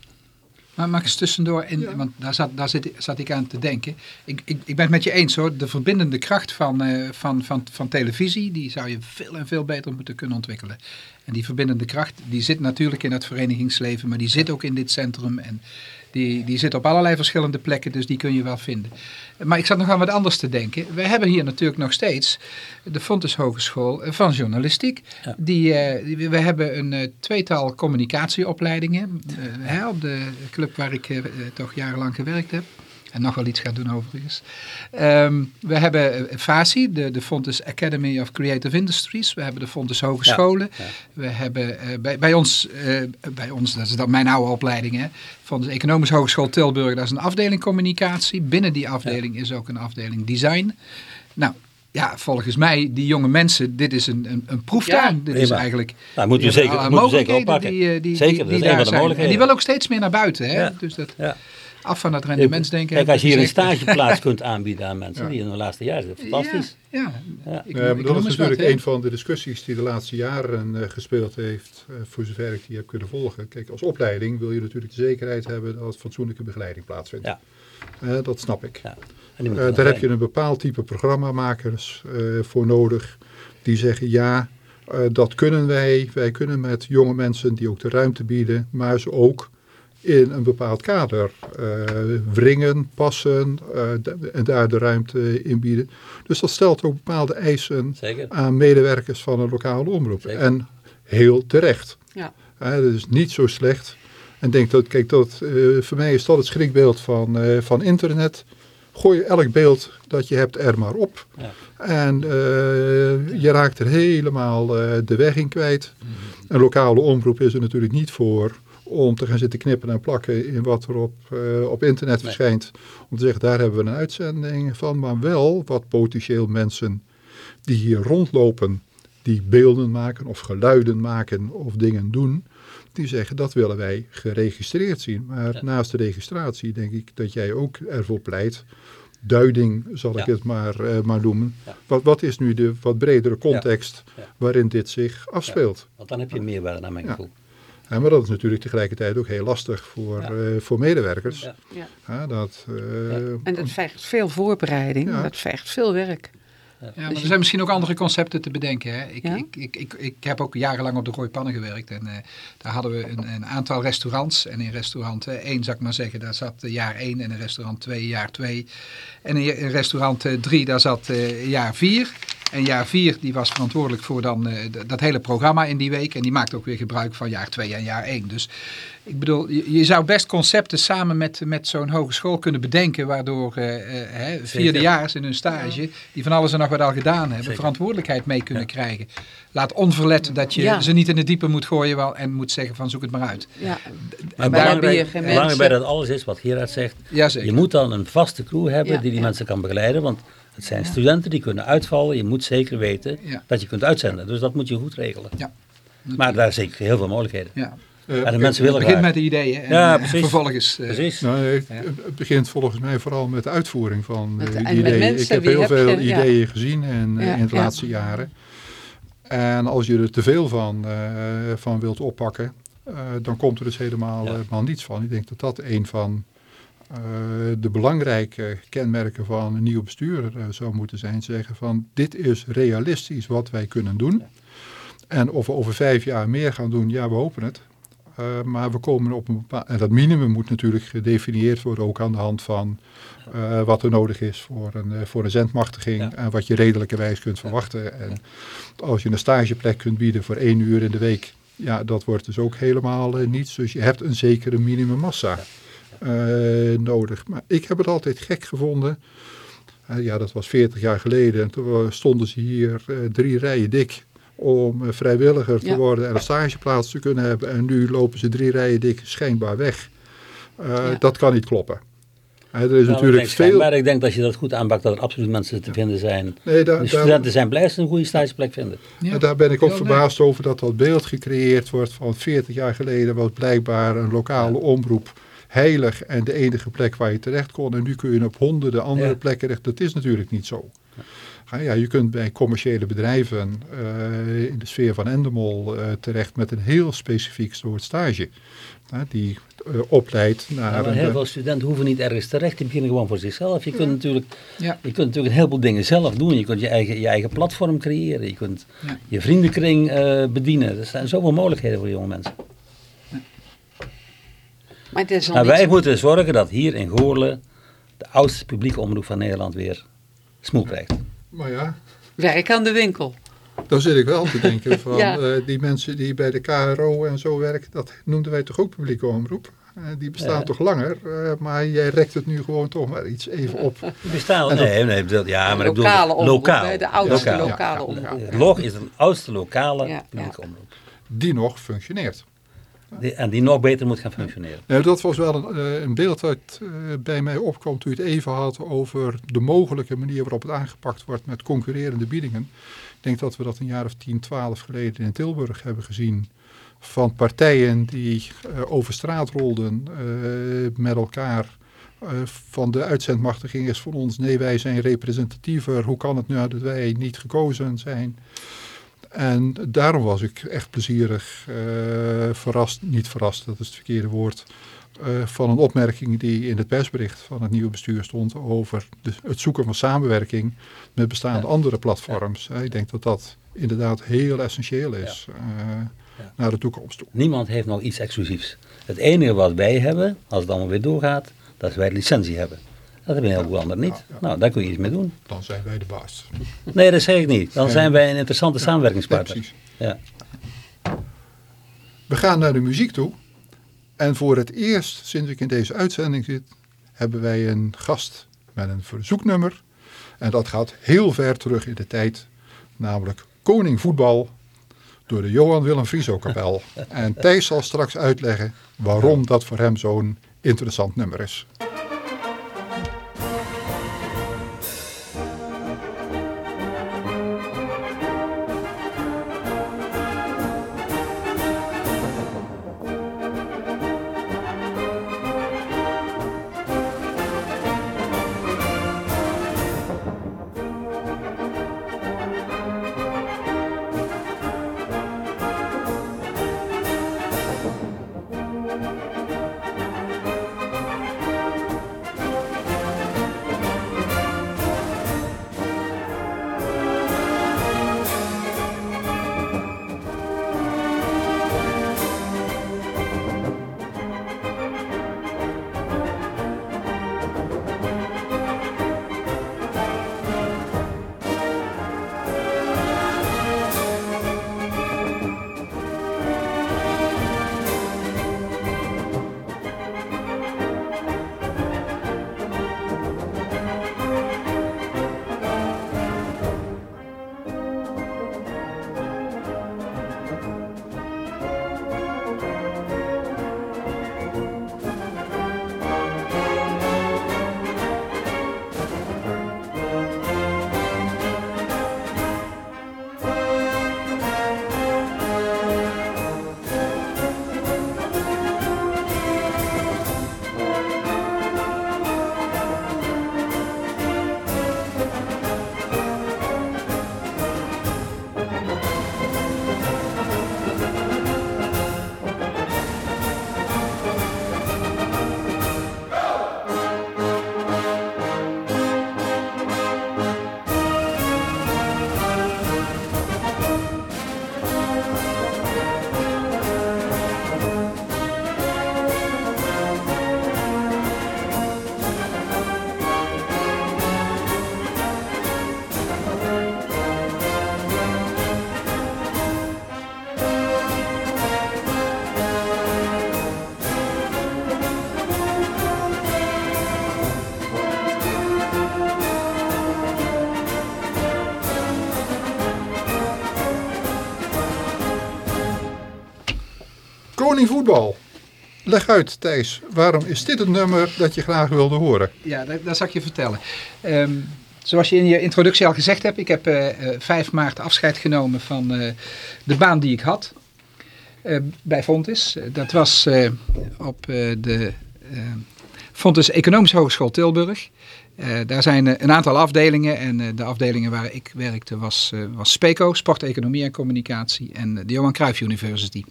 Maar mag eens tussendoor, in, want daar, zat, daar zit, zat ik aan te denken. Ik, ik, ik ben het met je eens hoor, de verbindende kracht van, eh, van, van, van televisie, die zou je veel en veel beter moeten kunnen ontwikkelen. En die verbindende kracht, die zit natuurlijk in het verenigingsleven, maar die zit ook in dit centrum. En die, die zit op allerlei verschillende plekken, dus die kun je wel vinden. Maar ik zat nog aan wat anders te denken. We hebben hier natuurlijk nog steeds de Fontes Hogeschool van Journalistiek. Ja. Die, eh, die- we hebben een eh, tweetal communicatieopleidingen eh, hè, op de club waar ik toch jarenlang gewerkt heb. En nog wel iets ga doen overigens. Ehm, we hebben eh, FACI, de, de Fontes Academy of Creative Industries. We hebben de Fontes Hogescholen. Ja, ja. We hebben eh, bij, bij, ons, eh, bij ons, dat is dan mijn oude opleiding, hè, van de Economische Hogeschool Tilburg, dat is een afdeling communicatie. Binnen die afdeling is ook een afdeling design. Nou, ja, volgens mij, die jonge mensen, dit is een, een, een proeftuin. Ja. dit is eigenlijk... Nou, moeten we zeker, hebben moeten we zeker mogelijkheden oppakken. Die, die, zeker, die, dat is een daar van de zijn. En mogelijkheden. die wil ook steeds meer naar buiten. Hè? Ja. Dus dat, Ja. Af van het rendementsdenken. Kijk, als je hier een stageplaats kunt aanbieden aan mensen die in de laatste jaren zitten, fantastisch. Ja, ja. Ja. Ik, maar ik dat is natuurlijk wat, een van de discussies die de laatste jaren eh, gespeeld heeft, eh, voor zover ik die heb kunnen volgen. Kijk, als opleiding wil je natuurlijk de zekerheid hebben dat fatsoenlijke begeleiding plaatsvindt. Ja. Dat snap ik. Ja. Eh, daar heb zijn. je een bepaald type programmamakers eh, voor nodig die zeggen ja, eh, dat kunnen wij. Wij kunnen met jonge mensen die ook de ruimte bieden, maar ze ook in een bepaald kader eh, wringen, passen eh, en daar de ruimte in bieden. Dus dat stelt ook bepaalde eisen Zeker. aan medewerkers van een lokale omroep. Zeker. En heel terecht. Ja. Hè, dat is niet zo slecht. En denk dat, kijk, dat, eh, voor mij is dat het schrikbeeld van, eh, van internet. Gooi elk beeld dat je hebt er maar op. Ja. En eh, je raakt er helemaal eh, de weg in kwijt. Een lokale omroep is er natuurlijk niet voor om te gaan zitten knippen en plakken in wat er op, eh, op internet Nee. verschijnt. Om te zeggen, daar hebben we een uitzending van. Maar wel wat potentieel mensen die hier rondlopen, die beelden maken of geluiden maken of dingen doen, die zeggen dat willen wij geregistreerd zien. Maar Ja. naast de registratie denk ik dat jij ook ervoor pleit, duiding zal ik Ja. het maar, eh, maar noemen. Ja. Wat, wat is nu de wat bredere context Ja. waarin dit zich afspeelt? Want dan heb je meerwaarde naar mijn gevoel. Ja, maar dat is natuurlijk tegelijkertijd ook heel lastig voor, Ja. eh, voor medewerkers. Ja. Ja. Ja, dat, eh, En dat vergt veel voorbereiding, Ja. dat vergt veel werk. Ja, maar er zijn misschien ook andere concepten te bedenken. Hè. Ik, Ja? ik, ik, ik, ik heb ook jarenlang op de Rooi Pannen gewerkt. En eh, daar hadden we een, een aantal restaurants. En in restaurant 1, zou ik maar zeggen, daar zat jaar 1. En in restaurant 2, jaar 2. En in, in restaurant 3, daar zat eh, jaar 4. En jaar 4 die was verantwoordelijk voor dan uh, dat hele programma in die week. En die maakt ook weer gebruik van jaar 2 en jaar 1. Dus ik bedoel, je, je zou best concepten samen met, met zo'n hogeschool kunnen bedenken. Waardoor uh, uh, vierdejaars in hun stage, die van alles en nog wat al gedaan hebben, Zeker. verantwoordelijkheid mee kunnen ja. krijgen. Laat onverlet dat je ja. ze niet in het diepe moet gooien wel, en moet zeggen van zoek het maar uit. Ja. Belangrijk, belangrijk bij dat alles is wat Gerard zegt. je moet dan een vaste crew hebben die die mensen kan begeleiden. Want het zijn studenten die kunnen uitvallen. Je moet zeker weten dat je kunt uitzenden. Dus dat moet je goed regelen. Ja. Maar daar zijn zeker heel veel mogelijkheden. Ja. Uh, en de mensen willen Het begint met de ideeën en, ja, precies. vervolgens... Uh, precies. Nou, het, het, begint volgens mij vooral met de uitvoering van uh, die ideeën. Mensen, ik heb heel veel je? ideeën ja. gezien in, ja, in de laatste jaren. En als je er te veel van, van wilt oppakken, dan komt er dus helemaal, helemaal niets van. Ik denk dat dat een van de belangrijke kenmerken van een nieuw bestuur zou moeten zijn. Zeggen van dit is realistisch wat wij kunnen doen. En of we over vijf jaar meer gaan doen, ja we hopen het. Uh, maar we komen op een bepaald... En dat minimum moet natuurlijk gedefinieerd worden ook aan de hand van uh, wat er nodig is voor een, uh, voor een zendmachtiging. Ja. En wat je redelijkerwijs kunt verwachten. En als je een stageplek kunt bieden voor één uur in de week. Ja, dat wordt dus ook helemaal niets. Dus je hebt een zekere minimummassa nodig. Maar ik heb het altijd gek gevonden. ja, dat was 40 jaar geleden. En toen stonden ze hier drie rijen dik om eh, vrijwilliger te ja. worden en een stageplaats te kunnen hebben. En nu lopen ze drie rijen dik schijnbaar weg. Uh, ja. Dat kan niet kloppen. Uh, er is nou, natuurlijk veel... Maar ik denk dat je dat goed aanpakt, dat er absoluut mensen te vinden zijn. Nee, de studenten daar... zijn blij dat ze een goede stageplek vinden. Ja. daar ben ik ook verbaasd nee. over dat dat beeld gecreëerd wordt van 40 jaar geleden was blijkbaar een lokale omroep heilig en de enige plek waar je terecht kon. En nu kun je op honderden andere plekken terecht. Dat is natuurlijk niet zo. Ja, je kunt bij commerciële bedrijven uh, in de sfeer van Endemol uh, terecht met een heel specifiek soort stage. Uh, die opleidt naar... Ja, heel veel studenten hoeven niet ergens terecht, die beginnen gewoon voor zichzelf. Je kunt, natuurlijk, ja. je kunt natuurlijk een heleboel dingen zelf doen. Je kunt je eigen, je eigen platform creëren, je kunt ja. je vriendenkring bedienen. Er zijn zoveel mogelijkheden voor jonge mensen. Maar het is nou, wij moeten zorgen dat hier in Goorlen de oudste publieke omroep van Nederland weer smoel krijgt. Maar ja. Werk aan de winkel. Dan zit ik wel te denken van ja. uh, die mensen die bij de KRO en zo werken, dat noemden wij toch ook publieke omroep? Uh, die bestaan ja. toch langer, uh, maar jij rekt het nu gewoon toch maar iets even op. Die bestaan, nee, nee, bedoel, ja, maar lokale ik bedoel, lokaal. De oudste lokale, lokale omroep. Log is een oudste lokale publieke omroep. Die nog functioneert. En die nog beter moet gaan functioneren. Nou, dat was wel een, een beeld dat uh, bij mij opkwam toen je het even had over de mogelijke manier waarop het aangepakt wordt met concurrerende biedingen. Ik denk dat we dat een jaar of 10, 12 geleden in Tilburg hebben gezien van partijen die over straat rolden met elkaar. van de uitzendmachtiging is van ons, nee wij zijn representatiever, hoe kan het nu dat wij niet gekozen zijn? En daarom was ik echt plezierig uh, verrast, niet verrast, dat is het verkeerde woord, uh, van een opmerking die in het persbericht van het nieuwe bestuur stond over de, het zoeken van samenwerking met bestaande ja. andere platforms. Ja. Ik denk dat dat inderdaad heel essentieel is ja. uh, naar de toekomst toe. Niemand heeft nog iets exclusiefs. Het enige wat wij hebben, als het allemaal weer doorgaat, dat is wij licentie hebben. Dat hebben een heleboel ja, anderen niet. Nou, daar kun je iets mee doen. Dan zijn wij de baas. Nee, dat zeg ik niet. Dan zijn wij een interessante samenwerkingspartner. precies. Ja. We gaan naar de muziek toe. En voor het eerst sinds ik in deze uitzending zit, hebben wij een gast met een verzoeknummer. En dat gaat heel ver terug in de tijd, namelijk Koning Voetbal door de Johan Willem Frieso kapel. en Thijs zal straks uitleggen waarom dat voor hem zo'n interessant nummer is. Koning Voetbal. Leg uit, Thijs. Waarom is dit het nummer dat je graag wilde horen? Ja, dat, dat zal ik je vertellen. Ehm, zoals je in je introductie al gezegd hebt, ik heb uh, 5 maart afscheid genomen van de baan die ik had bij Fontis. Dat was op de Fontis Economische Hogeschool Tilburg. Daar zijn een aantal afdelingen en de afdelingen waar ik werkte was, was SPECO, Sport, Economie en Communicatie en de Johan Cruijff University.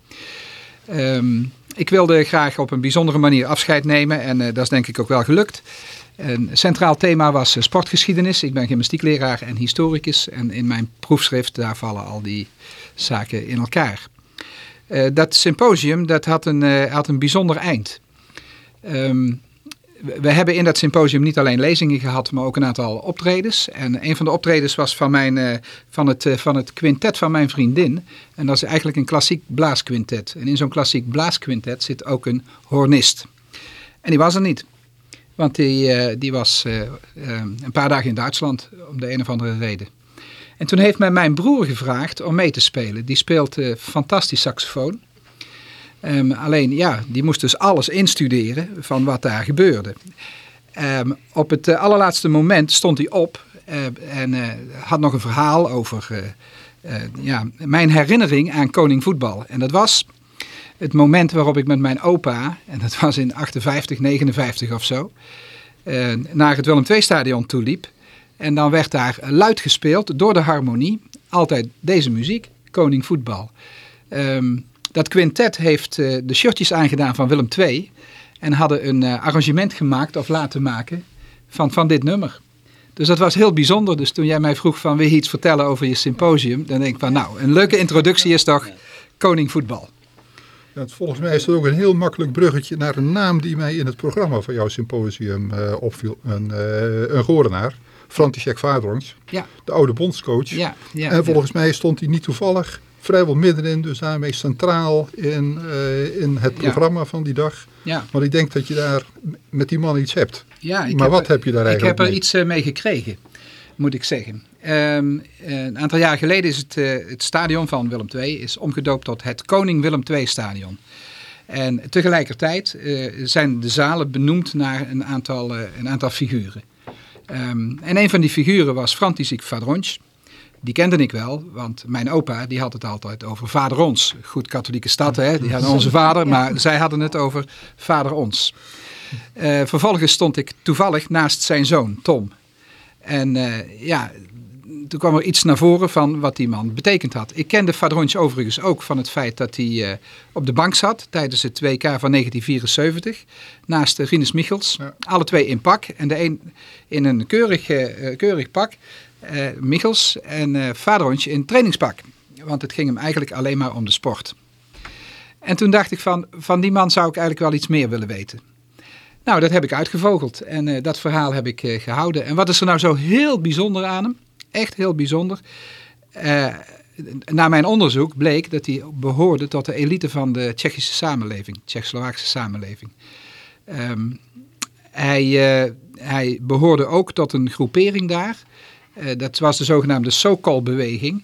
Um, ik wilde graag op een bijzondere manier afscheid nemen en dat is denk ik ook wel gelukt. Een centraal thema was sportgeschiedenis. Ik ben gymnastiekleraar en historicus en in mijn proefschrift daar vallen al die zaken in elkaar. dat symposium dat had, een, had een bijzonder eind. Um, we hebben in dat symposium niet alleen lezingen gehad, maar ook een aantal optredens. En een van de optredens was van, mijn, uh, van, het, uh, van het quintet van mijn vriendin. En dat is eigenlijk een klassiek blaasquintet. En in zo'n klassiek blaasquintet zit ook een hornist. En die was er niet. Want die, uh, die was een paar dagen in Duitsland om de een of andere reden. En toen heeft mij mijn broer gevraagd om mee te spelen. Die speelt fantastisch saxofoon. Um, alleen ja, die moest dus alles instuderen van wat daar gebeurde. Um, op het uh, allerlaatste moment stond hij op uh, en uh, had nog een verhaal over ja, mijn herinnering aan koning voetbal. En dat was het moment waarop ik met mijn opa, en dat was in 58, 59 of zo, naar het Willem II stadion toeliep. En dan werd daar luid gespeeld door de harmonie, altijd deze muziek, koning voetbal. Um, dat quintet heeft uh, de shirtjes aangedaan van Willem II. En hadden een uh, arrangement gemaakt of laten maken van, van dit nummer. Dus dat was heel bijzonder. Dus toen jij mij vroeg van wil je iets vertellen over je symposium. Dan denk ik van nou een leuke introductie is toch Koning Voetbal. Ja, volgens mij is dat ook een heel makkelijk bruggetje naar een naam die mij in het programma van jouw symposium uh, opviel. Een, een goordenaar. František Vaadrons, ja. de oude bondscoach. Ja, ja, en volgens mij stond hij niet toevallig vrijwel middenin, dus daarmee centraal in, uh, in het programma van die dag. Ja. Want ik denk dat je daar met die man iets hebt. Ja, ik maar heb wat heb je daar eigenlijk Ik heb er iets uh, mee gekregen, moet ik zeggen. Um, een aantal jaar geleden is het, uh, het stadion van Willem II is omgedoopt tot het Koning Willem II stadion. En tegelijkertijd zijn de zalen benoemd naar een aantal, een aantal figuren. Um, en een van die figuren was František Vadronj die kende ik wel, want mijn opa die had het altijd over vader ons. Goed katholieke stad, hè? die hadden onze vader, maar zij hadden het over vader ons. Uh, vervolgens stond ik toevallig naast zijn zoon, Tom. En uh, ja, toen kwam er iets naar voren van wat die man betekend had. Ik kende Vadronje overigens ook van het feit dat hij uh, op de bank zat tijdens het 2K van 1974. Naast Rinus Michels. Ja. Alle twee in pak. En de een in een keurig, keurig pak uh, Michels en uh, in trainingspak. Want het ging hem eigenlijk alleen maar om de sport. En toen dacht ik van, van die man zou ik eigenlijk wel iets meer willen weten. Nou, dat heb ik uitgevogeld en uh, dat verhaal heb ik gehouden. En wat is er nou zo heel bijzonder aan hem? Echt heel bijzonder. Uh, na mijn onderzoek bleek dat hij behoorde tot de elite van de Tsjechische samenleving, Tsjechoslowaakse samenleving. Um, hij, hij behoorde ook tot een groepering daar eh, dat was de zogenaamde Sokol-beweging.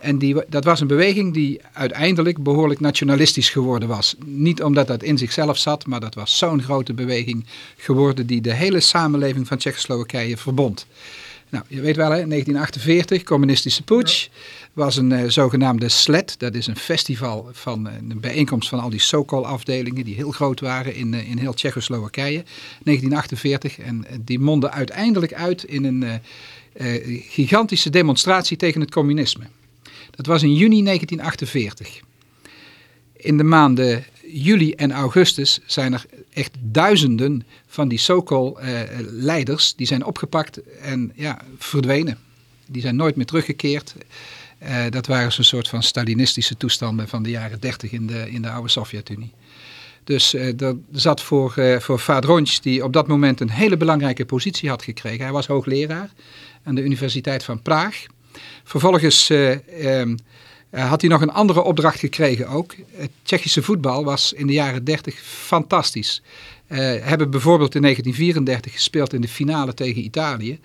En die, dat was een beweging die uiteindelijk behoorlijk nationalistisch geworden was. Niet omdat dat in zichzelf zat, maar dat was zo'n grote beweging geworden die de hele samenleving van Tsjechoslowakije verbond. Nou, je weet wel, hè, 1948, communistische putsch, was een uh, zogenaamde SLED. Dat is een festival van uh, een bijeenkomst van al die Sokol-afdelingen die heel groot waren in, in heel Tsjechoslowakije. 1948 en die mondde uiteindelijk uit in een uh, gigantische demonstratie tegen het communisme. Dat was in juni 1948. In de maanden juli en augustus zijn er echt duizenden van die Sokol-leiders uh, die zijn opgepakt en ja, verdwenen. Die zijn nooit meer teruggekeerd. Uh, dat waren zo'n soort van Stalinistische toestanden van de jaren 30 in de, in de oude Sovjet-Unie. Dus uh, zat voor, uh, voor Vadronj, die op dat moment een hele belangrijke positie had gekregen. Hij was hoogleraar aan de Universiteit van Praag. Vervolgens uh, um, had hij nog een andere opdracht gekregen ook. Het Tsjechische voetbal was in de jaren 30 fantastisch. Uh, hebben bijvoorbeeld in 1934 gespeeld in de finale tegen Italië.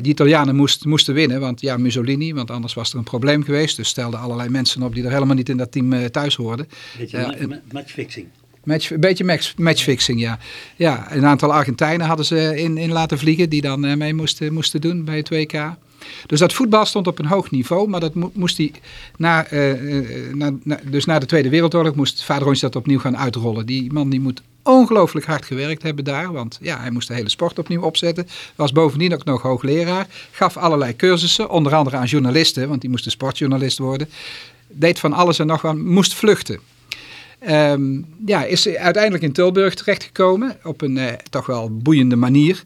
die Italianen moest, moesten winnen, want ja, Mussolini, want anders was er een probleem geweest. Dus stelden allerlei mensen op die er helemaal niet in dat team thuis hoorden. Beetje matchfixing. Match, een beetje match, matchfixing, ja. Ja, een aantal Argentijnen hadden ze in, in laten vliegen die dan mee moesten, moesten doen bij het WK. Dus dat voetbal stond op een hoog niveau, maar dat moest hij na, na, na, dus na de Tweede Wereldoorlog moest Vader dat opnieuw gaan uitrollen. Die man die moet ongelooflijk hard gewerkt hebben daar. Want ja, hij moest de hele sport opnieuw opzetten. Was bovendien ook nog hoogleraar. Gaf allerlei cursussen, onder andere aan journalisten, want die moesten sportjournalist worden. Deed van alles en nog wat, moest vluchten. Um, ja, is uiteindelijk in Tilburg terechtgekomen op een uh, toch wel boeiende manier.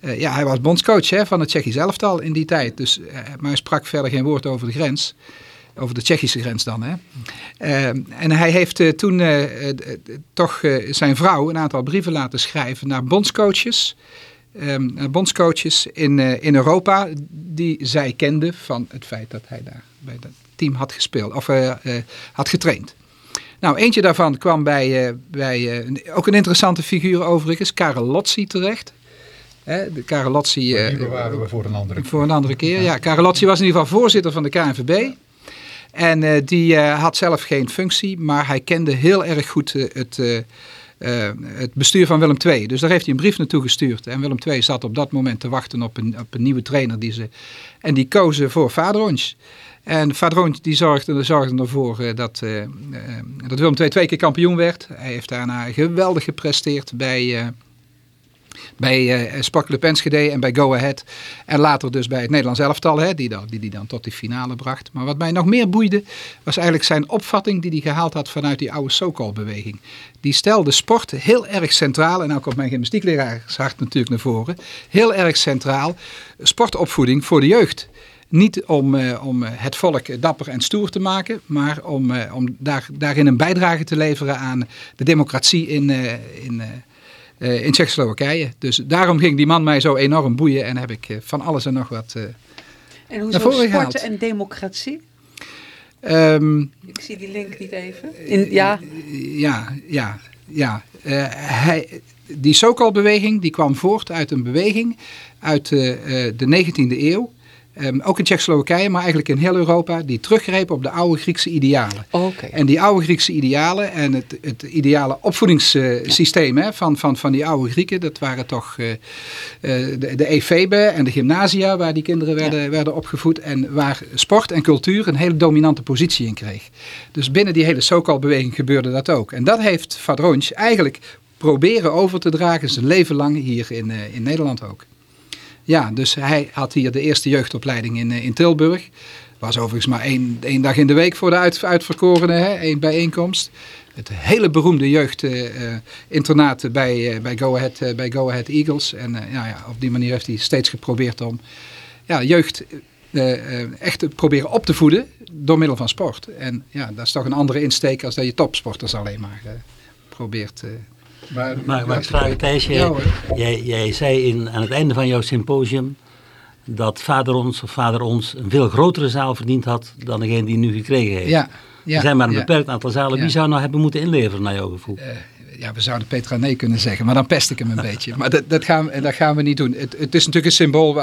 Uh, ja, hij was bondscoach hè, van het Tsjechisch elftal in die tijd. Dus, uh, maar hij sprak verder geen woord over de grens. Over de Tsjechische grens dan. Hè. en hij heeft toen toch zijn vrouw een aantal brieven laten schrijven naar bondscoaches. Um, bondscoaches in, in Europa die zij kende van het feit dat hij daar bij dat team had gespeeld. Of had getraind. Nou, eentje daarvan kwam bij, uh, bij uh, ook een interessante figuur overigens, Karel Lotzi terecht. Hè, de. Uh, die bewaren we voor een andere keer. Voor een andere keer, ja. Karel Lotzi was in ieder geval voorzitter van de KNVB. En die had zelf geen functie, maar hij kende heel erg goed het... Het bestuur van Willem II. Dus daar heeft hij een brief naartoe gestuurd. En Willem II zat op dat moment te wachten op een, op een nieuwe trainer. Die ze, en die kozen voor Vaderons. En Vadron die zorgde, zorgde ervoor uh, dat, uh, dat Willem II twee keer kampioen werd. Hij heeft daarna geweldig gepresteerd bij, bij uh, Enschede en bij Go Ahead. En later dus bij het Nederlands elftal, hè, die, die, die dan tot die finale bracht. Maar wat mij nog meer boeide, was eigenlijk zijn opvatting die hij gehaald had vanuit die oude Sokol-beweging. Die stelde sport heel erg centraal, en nou komt mijn gymnastiekleraarshart natuurlijk naar voren, heel erg centraal, sportopvoeding voor de jeugd. Niet om, uh, om het volk dapper en stoer te maken, maar om, uh, om daar, daarin een bijdrage te leveren aan de democratie in, uh, in, in Tsjechoslowakije. Dus daarom ging die man mij zo enorm boeien en heb ik van alles en nog wat En hoe sporten en democratie? Um, ik zie die link niet even. In, ja. Ja, ja, ja. hij, die Sokal-beweging die kwam voort uit een beweging uit de 19e eeuw. Um, ook in Tsjechoslowakije, maar eigenlijk in heel Europa, die teruggreep op de oude Griekse idealen. Okay. En die oude Griekse idealen en het, het ideale opvoedingssysteem ja. van, van, van die oude Grieken, dat waren toch uh, uh, de, de efebe en de gymnasia waar die kinderen werden, ja. werden opgevoed en waar sport en cultuur een hele dominante positie in kreeg. Dus binnen die hele Sokal-beweging gebeurde dat ook. En dat heeft Vadronj eigenlijk proberen over te dragen zijn leven lang hier in, in Nederland ook. Ja, dus hij had hier de eerste jeugdopleiding in, in Tilburg. Was overigens maar één, één dag in de week voor de uit, uitverkorenen, één bijeenkomst. Het hele beroemde jeugdinternaat uh, bij, uh, bij, Go Ahead, bij Go Ahead Eagles. En ja, ja, op die manier heeft hij steeds geprobeerd om ja, jeugd echt te proberen op te voeden door middel van sport. En ja, dat is toch een andere insteek als dat je topsporters alleen maar probeert maar, maar, maar ik vraag Thijsje, ja, jij, jij zei in, aan het einde van jouw symposium dat vader ons of vader ons een veel grotere zaal verdiend had dan degene die nu gekregen heeft. Ja, ja, er zijn maar een beperkt aantal zalen. Wie zou nou hebben moeten inleveren naar jouw gevoel? Uh, ja, we zouden Petra nee kunnen zeggen, maar dan pest ik hem een beetje. Maar dat, dat, gaan, dat gaan we niet doen. Het, het is natuurlijk een symbool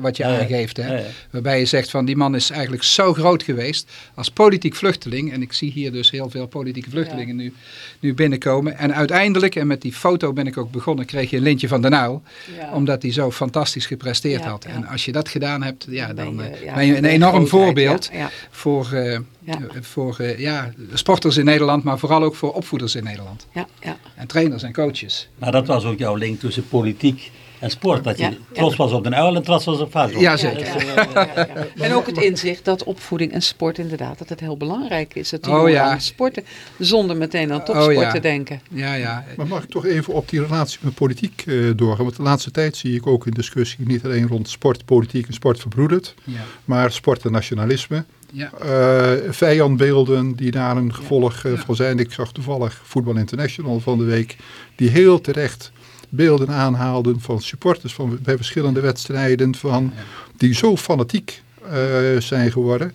wat je ja, aangeeft. Hè? Ja, waarbij je zegt van die man is eigenlijk zo groot geweest als politiek vluchteling. En ik zie hier dus heel veel politieke vluchtelingen nu, nu binnenkomen. En uiteindelijk, en met die foto ben ik ook begonnen, kreeg je een lintje van de nauw. Omdat hij zo fantastisch gepresteerd had. En als je dat gedaan hebt, ja, dan ben je, ben je een enorm voorbeeld voor... Uh, ja. voor uh, ja, sporters in Nederland, maar vooral ook voor opvoeders in Nederland. Ja, ja. En trainers en coaches. Maar dat was ook jouw link tussen politiek en sport. Dat je ja, trots was op de uil en trots was op vader. Ja, zeker. En ook het inzicht dat opvoeding en sport inderdaad, dat het heel belangrijk is. Dat die oh, ja. sporten, zonder meteen aan topsport oh, ja. te denken. Ja, ja. Maar mag ik toch even op die relatie met politiek uh, doorgaan? Want de laatste tijd zie ik ook in discussie niet alleen rond sport, politiek en sport verbroederd. Maar sport en nationalisme. Ja. Uh, vijandbeelden die daar een gevolg uh, van zijn. Ik zag toevallig Voetbal International van de week, die heel terecht beelden aanhaalden van supporters van, bij verschillende wedstrijden, van, die zo fanatiek uh, zijn geworden.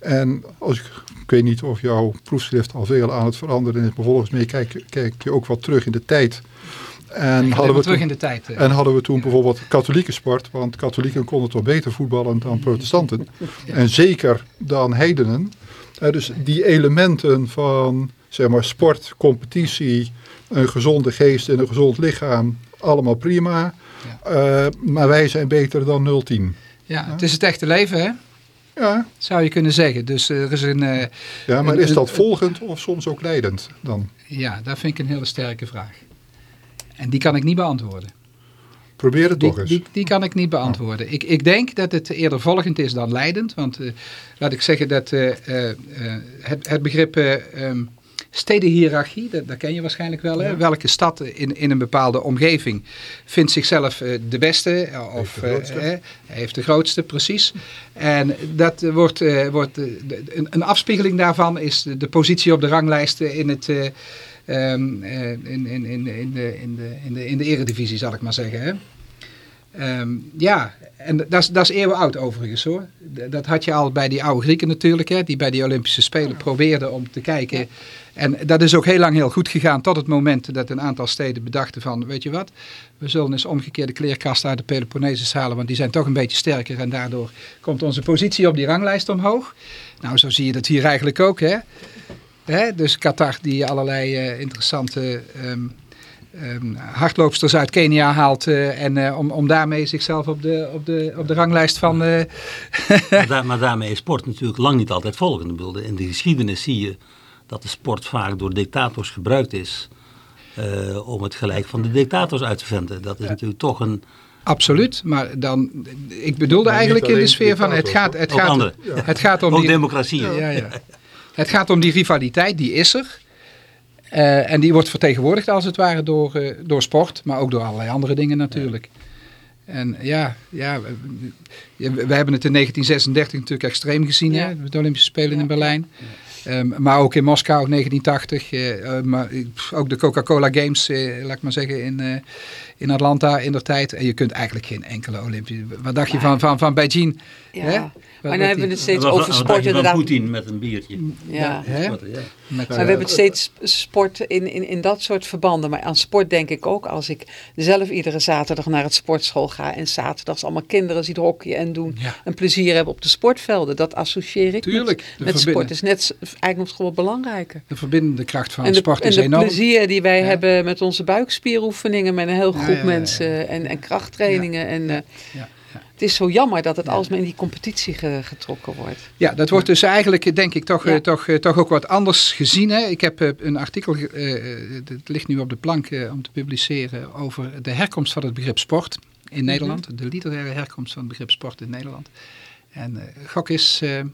En als ik, ik weet niet of jouw proefschrift al veel aan het veranderen is, maar volgens mij kijk, kijk je ook wat terug in de tijd En hadden, we terug toen, in de tijd. eh. en hadden we toen bijvoorbeeld katholieke sport, want katholieken konden toch beter voetballen dan protestanten. En zeker dan heidenen. Eh, dus die elementen van zeg maar, sport, competitie, een gezonde geest en een gezond lichaam, allemaal prima. Eh, maar wij zijn beter dan 010. ja, het is het echte leven, hè? Ja, zou je kunnen zeggen. Dus er is een... ja, maar een- is dat volgend of soms ook leidend dan? Ja, dat vind ik een hele sterke vraag. En die kan ik niet beantwoorden. Probeer het toch Die, eens. die, die kan ik niet beantwoorden. Ik, ik denk dat het eerder volgend is dan leidend. Want eh, laat ik zeggen dat eh, eh, het, het begrip eh, ehm, stedenhiërarchie, dat, dat ken je waarschijnlijk wel. Hè? Welke stad in, in een bepaalde omgeving vindt zichzelf de beste? Of de grootste. eh, eh, heeft de grootste, precies. En dat wordt, wordt de- een, een afspiegeling daarvan is de, de positie op de ranglijst in het... eh, ehm, eh, in, in, in, in, de, in, de, in, de, in de eredivisie, zal ik maar zeggen. Hè? Ehm, ja, en dat is, dat is eeuwenoud overigens hoor. Dat had je al bij die oude Grieken natuurlijk, hè, die bij die Olympische Spelen probeerden om te kijken. En dat is ook heel lang heel goed gegaan tot het moment dat een aantal steden bedachten van, weet je wat, we zullen eens omgekeerde kleerkasten uit de Peloponnesus halen, want die zijn toch een beetje sterker en daardoor komt onze positie op die ranglijst omhoog. Nou, zo zie je dat hier eigenlijk ook, hè. Hè? Dus Qatar die allerlei eh, interessante ehm, ehm, hardloopsters uit Kenia haalt eh, en eh, om, om daarmee zichzelf op de, op de, op de ranglijst van... eh, Maar, daar- maar daarmee is sport natuurlijk lang niet altijd volgende. In de geschiedenis zie je dat de sport vaak door dictators gebruikt is eh, om het gelijk van de dictators uit te venden. Dat is natuurlijk toch een... absoluut, maar dan, ik bedoelde Maar eigenlijk in de sfeer van het gaat, het gaat, het gaat om Ook die, democratie. Ja, ja. Het gaat om die rivaliteit, die is er. Eh, en die wordt vertegenwoordigd als het ware door, eh, door sport, maar ook door allerlei andere dingen natuurlijk. En ja, ja we, hebben het in 1936 natuurlijk extreem gezien, Ja. hè, de Olympische Spelen Ja, in Berlijn. Ehm, maar ook in Moskou 1980, eh, maar pff, ook de Coca-Cola Games, laat ik maar zeggen, in, in Atlanta in der tijd. En je kunt eigenlijk geen enkele Olympische... Wat dacht je van, van, van Beijing? Ja. Hè? Maar dan hebben we het steeds over sport inderdaad. Poetin met een biertje. Ja. Sporten, ja. Maar we hebben het steeds sport in, in, in dat soort verbanden. Maar aan sport denk ik ook als ik zelf iedere zaterdag naar het sportschool ga. En zaterdags allemaal kinderen zien hockeyen en doen. Ja. En plezier hebben op de sportvelden. Dat associeer ik Tuurlijk, met, de met sport. is net eigenlijk nog gewoon belangrijker. De verbindende kracht van en de, sport en is de enorm. plezier die wij Ja. hebben met onze buikspieroefeningen. Met een heel groep ja, ja, ja. mensen. En, en krachttrainingen. En, eh, Ja, Het is zo jammer dat het alsmaar in die competitie ge- getrokken wordt. Ja, dat wordt dus eigenlijk, denk ik, toch, Ja. eh, toch, eh, toch ook wat anders gezien. Hè? Ik heb eh, een artikel, het ligt nu op de plank om te publiceren, over de herkomst van het begrip sport in Nederland. De literaire herkomst van het begrip sport in Nederland. En eh, gok is eh, eh,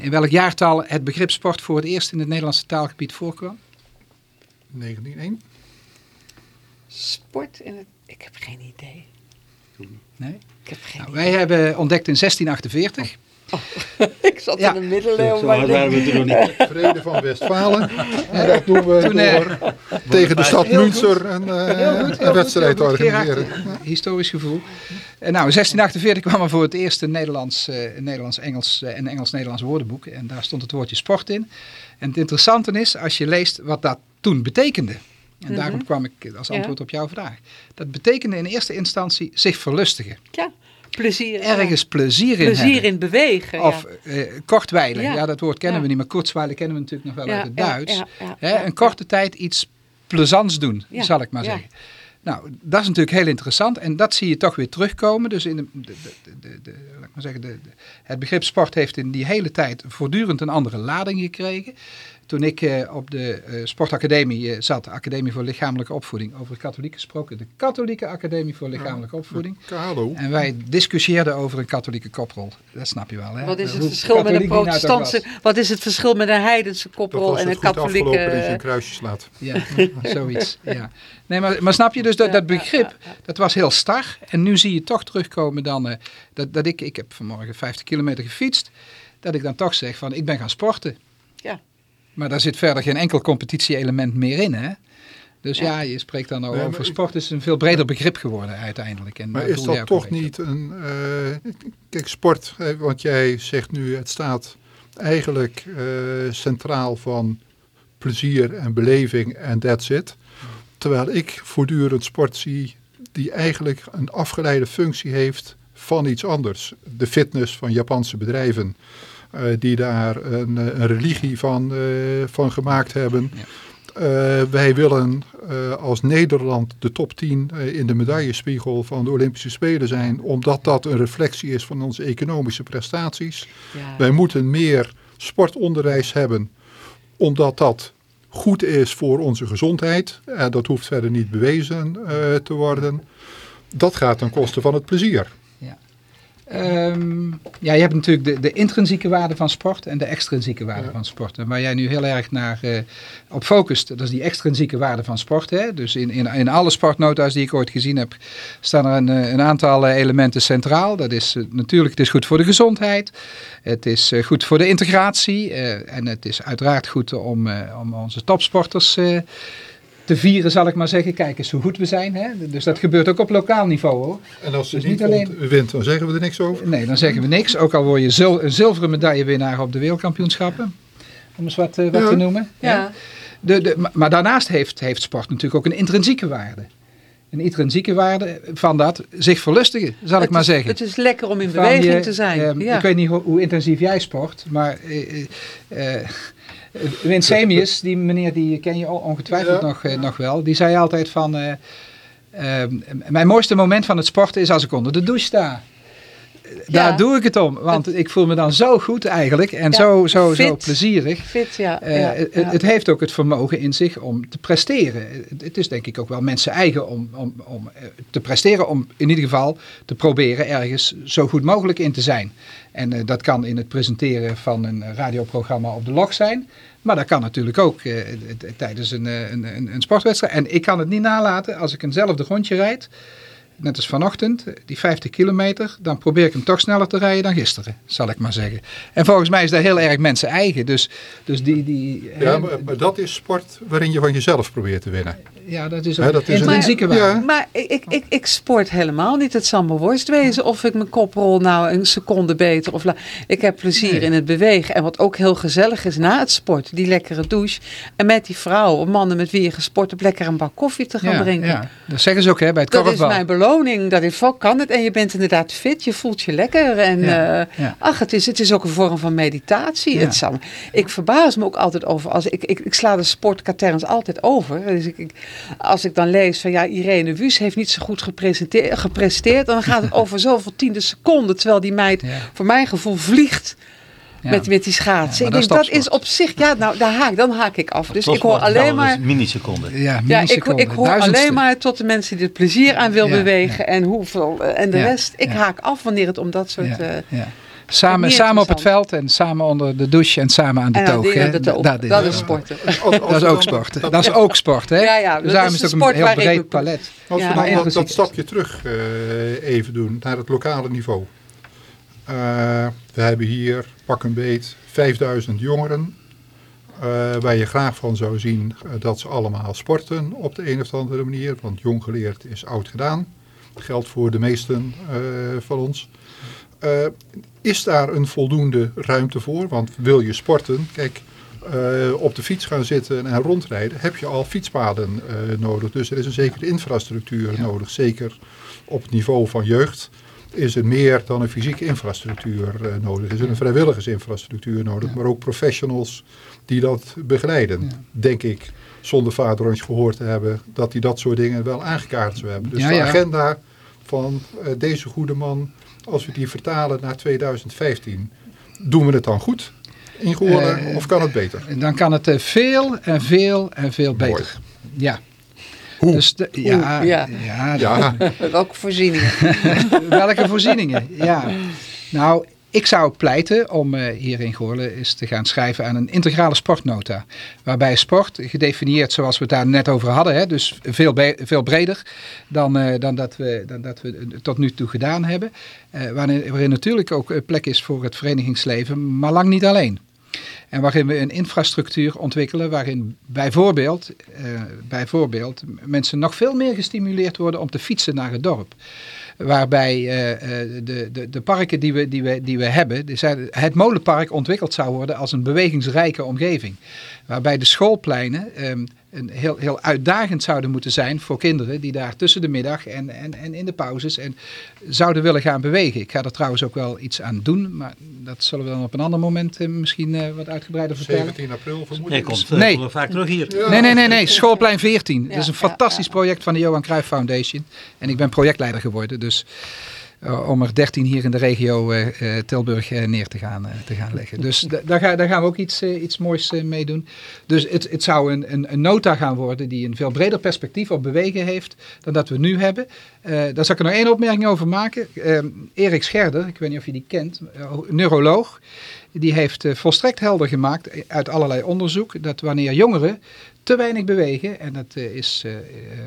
in welk jaartal het begrip sport voor het eerst in het Nederlandse taalgebied voorkwam? 1901? Sport in het... Ik heb geen idee. Nee? Ik heb geen Nou, wij hebben ontdekt in 1648. Ik zat Ja. in de middeleeuwen. Zo hard waren we nog niet. Vrede van Westfalen. En dat doen we Toen, eh, door tegen de stad Münster een, eh, Heel goed, heel een wedstrijd te organiseren. Historisch gevoel. En nou, in 1648 kwam er voor het eerst een Nederlands, eh, een Nederlands-Engels eh, en Engels-Nederlands woordenboek. En daar stond het woordje sport in. En het interessante is, als je leest wat dat toen betekende. En daarom kwam ik als Mhm. Ja. antwoord op jouw vraag. Dat betekende in eerste instantie zich verlustigen. Ja, plezier. Ergens plezier in plezier hebben. in bewegen. Of ja. eh, kortwijlen. Ja. Dat woord kennen we niet, maar kortzwijlen kennen we natuurlijk nog wel uit het Duits. Hè, een korte tijd iets plezants doen, zal ik maar zeggen. Nou, dat is natuurlijk heel interessant en dat zie je toch weer terugkomen. Dus in de, de, de, de, laat ik maar zeggen, het begrip sport heeft in die hele tijd voortdurend een andere lading gekregen. Toen ik eh, op de eh, sportacademie eh, zat, de Academie voor Lichamelijke Opvoeding, over het katholiek gesproken, de Katholieke Academie voor Lichamelijke Opvoeding. Kalo. En wij discussieerden over een katholieke koprol. Dat snap je wel, hè? Wat is het verschil met een nou protestantse... Wat is het verschil met een heidense Dat koprol en het een goed afgelopen dat je een katholieke... kruisje slaat. Ja, zoiets. Ja. Nee, maar, maar snap je dus dat, dat begrip, dat was heel star. En nu zie je toch terugkomen dan, eh, dat, dat ik, ik heb vanmorgen 50 kilometer gefietst, dat ik dan toch zeg van ik ben gaan sporten. Maar daar zit verder geen enkel competitie-element meer in, hè. Dus ja, Ja. je spreekt dan Nee, over sport is een veel breder begrip geworden uiteindelijk. En Maar daar is dat toch een niet een... eh, kijk, sport, eh, want jij zegt nu het staat eigenlijk eh, centraal van plezier en beleving en that's it. terwijl ik voortdurend sport zie die eigenlijk een afgeleide functie heeft van iets anders. De fitness van Japanse bedrijven uh, die daar een, een religie van, uh, van gemaakt hebben. Ja. Uh, wij willen als Nederland de top 10 in de medaillespiegel van de Olympische Spelen zijn, omdat dat een reflectie is van onze economische prestaties. Ja. Wij moeten meer sportonderwijs hebben, omdat dat goed is voor onze gezondheid. Dat hoeft verder niet bewezen te worden. Dat gaat ten koste van het plezier. Um, ja, je hebt natuurlijk de, de, intrinsieke waarde van sport en de extrinsieke waarde van sport. En waar jij nu heel erg naar uh, op focust, dat is die extrinsieke waarde van sport. Hè? Dus in, in, in alle sportnota's die ik ooit gezien heb, staan er een, eh, een aantal eh, elementen centraal. Dat is uh, natuurlijk, het is goed voor de gezondheid, het is uh, goed voor de integratie en het is uiteraard goed om, om onze topsporters te vieren, zal ik maar zeggen. Kijk eens hoe goed we zijn. Hè? Dus dat gebeurt ook op lokaal niveau hoor. En als je dus niet alleen... wint, dan zeggen we er niks over? Nee, dan zeggen we niks. Ook al word je zil een zilveren medaillewinnaar op de wereldkampioenschappen. Om eens wat, uh, wat ja. te noemen. Ja. De, de, maar daarnaast heeft, heeft sport natuurlijk ook een intrinsieke waarde. Een intrinsieke waarde van dat zich verlustigen, zal ik maar is, zeggen. Het is lekker om in beweging te zijn. Uh, ja. Ik weet niet hoe, hoe, intensief jij sport, maar... Uh, Win Semius, die meneer die ken je ongetwijfeld nog, uh, nog wel. Die zei altijd van... Uh, uh, mijn mooiste moment van het sporten is als ik onder de douche sta. Daar ja. doe ik het om. Want het, ik voel me dan zo goed eigenlijk. En ja, zo, zo, zo plezierig. Fit, ja. Het, het, heeft ook het vermogen in zich om te presteren. Het is denk ik ook wel mensen eigen om, om, om te presteren. Om in ieder geval te proberen ergens zo goed mogelijk in te zijn. En uh, dat kan in het presenteren van een radioprogramma op de log zijn. Maar dat kan natuurlijk ook uh, tijdens een, een, een, een, sportwedstrijd. En ik kan het niet nalaten als ik eenzelfde rondje rijd. Net als vanochtend, die 50 kilometer. Dan probeer ik hem toch sneller te rijden dan gisteren, zal ik maar zeggen. En volgens mij is dat heel erg mensen eigen. Dus, dus die, die, ja, maar, maar dat is sport waarin je van jezelf probeert te winnen. Ja, dat is ook dat is intrinsieke waarde. Ja. Maar ik, ik, ik sport helemaal niet het Samba worst wezen of ik mijn kop rol nou een seconde beter. Of ik heb plezier nee. in het bewegen. En wat ook heel gezellig is na het sport, die lekkere douche. En met die vrouwen, mannen met wie je gesport hebt, lekker een bak koffie te gaan ja, drinken. Ja. Dat zeggen ze ook hè, bij het Dat korfbal. is mijn beloning. Dat is, kan het. En je bent inderdaad fit, je voelt je lekker. En ja, uh, ach, het is, het is ook een vorm van meditatie. Het zal, ik verbaas me ook altijd over, als ik, ik, ik sla de sportkaterns altijd over. Dus ik, ik als ik dan lees van ja, Irene Wüst heeft niet zo goed gepresteerd, dan gaat het over zoveel tiende seconden, terwijl die meid voor mijn gevoel vliegt. Ja. Met, met die schaatsen. Ja, ik denk, dat is op zich, ja, nou, daar haak, dan haak ik af. Dus ik hoor alleen maar. Milliseconden. Ja, milliseconden. ik, ik hoor alleen maar tot de mensen die er plezier aan wil bewegen en hoeveel. En de rest, ik haak af wanneer het om dat soort. Uh, Samen, samen op het veld en samen onder de douche en samen aan de toog. Hè? De toog. Dat, is, dat is sporten. dat is ook sport. Dat is ook sport. Hè? Ja, ja, dus daarom is het ook een heel breed palet. Als we dan dat, dat stapje terug uh, even doen naar het lokale niveau. Uh, we hebben hier pak een beet 5000 jongeren. Uh, waar je graag van zou zien dat ze allemaal sporten op de een of andere manier. Want jong geleerd is oud gedaan. Dat geldt voor de meesten van ons. Is daar een voldoende ruimte voor? Want wil je sporten, kijk, op de fiets gaan zitten en rondrijden, heb je al fietspaden nodig. Dus er is een zekere infrastructuur ja. nodig. Zeker op het niveau van jeugd is er meer dan een fysieke infrastructuur nodig. Er is een vrijwilligersinfrastructuur nodig, maar ook professionals die dat begeleiden, denk ik. Zonder vader eens gehoord te hebben, dat hij dat soort dingen wel aangekaart zou hebben. Dus de agenda van deze goede man als we die vertalen naar 2015, doen we het dan goed in Goorlen uh, of kan het beter? Dan kan het uh, veel en veel en veel beter. Mooi. Ja. Hoe? Dus de, ja, ja. ja, ja. Welke voorzieningen? Welke voorzieningen, ja. Nou, ik zou pleiten om uh, hier in Goorlen eens te gaan schrijven aan een integrale sportnota. Waarbij sport, gedefinieerd zoals we het daar net over hadden, hè, dus veel, veel breder dan, uh, dan, dat we, dan dat we tot nu toe gedaan hebben. Uh, waarin, waarin natuurlijk ook plek is voor het verenigingsleven, maar lang niet alleen. En waarin we een infrastructuur ontwikkelen waarin bijvoorbeeld, uh, bijvoorbeeld mensen nog veel meer gestimuleerd worden om te fietsen naar het dorp waarbij uh, de, de, de parken die we, die we, die we hebben, het molenpark ontwikkeld zou worden als een bewegingsrijke omgeving. Waarbij de schoolpleinen um, een heel, heel uitdagend zouden moeten zijn voor kinderen die daar tussen de middag en, en, en in de pauzes en zouden willen gaan bewegen. Ik ga er trouwens ook wel iets aan doen, maar dat zullen we dan op een ander moment eh, misschien eh, wat uitgebreider vertellen. 17 april vermoed Nee, komt, Nee. nee. komen we vaak terug hier. Nee, nee, nee, nee. Schoolplein 14. Ja, dat is een fantastisch ja. project van de Johan Cruijff Foundation. En ik ben projectleider geworden. Dus om er 13 hier in de regio eh, eh, Tilburg eh, neer te gaan, eh, te gaan leggen. Dus da- daar, ga, gaan we ook iets, eh, iets moois eh, mee doen. Dus het, het zou een, een, nota gaan worden die een veel breder perspectief op bewegen heeft dan dat we nu hebben. Eh, daar zal ik er nog één opmerking over maken. Eh, Erik Scherder, ik weet niet of je die kent, eh, neuroloog. Die heeft eh, volstrekt helder gemaakt eh, uit allerlei onderzoek dat wanneer jongeren te weinig bewegen, en dat eh, is eh, eh, eh, eh,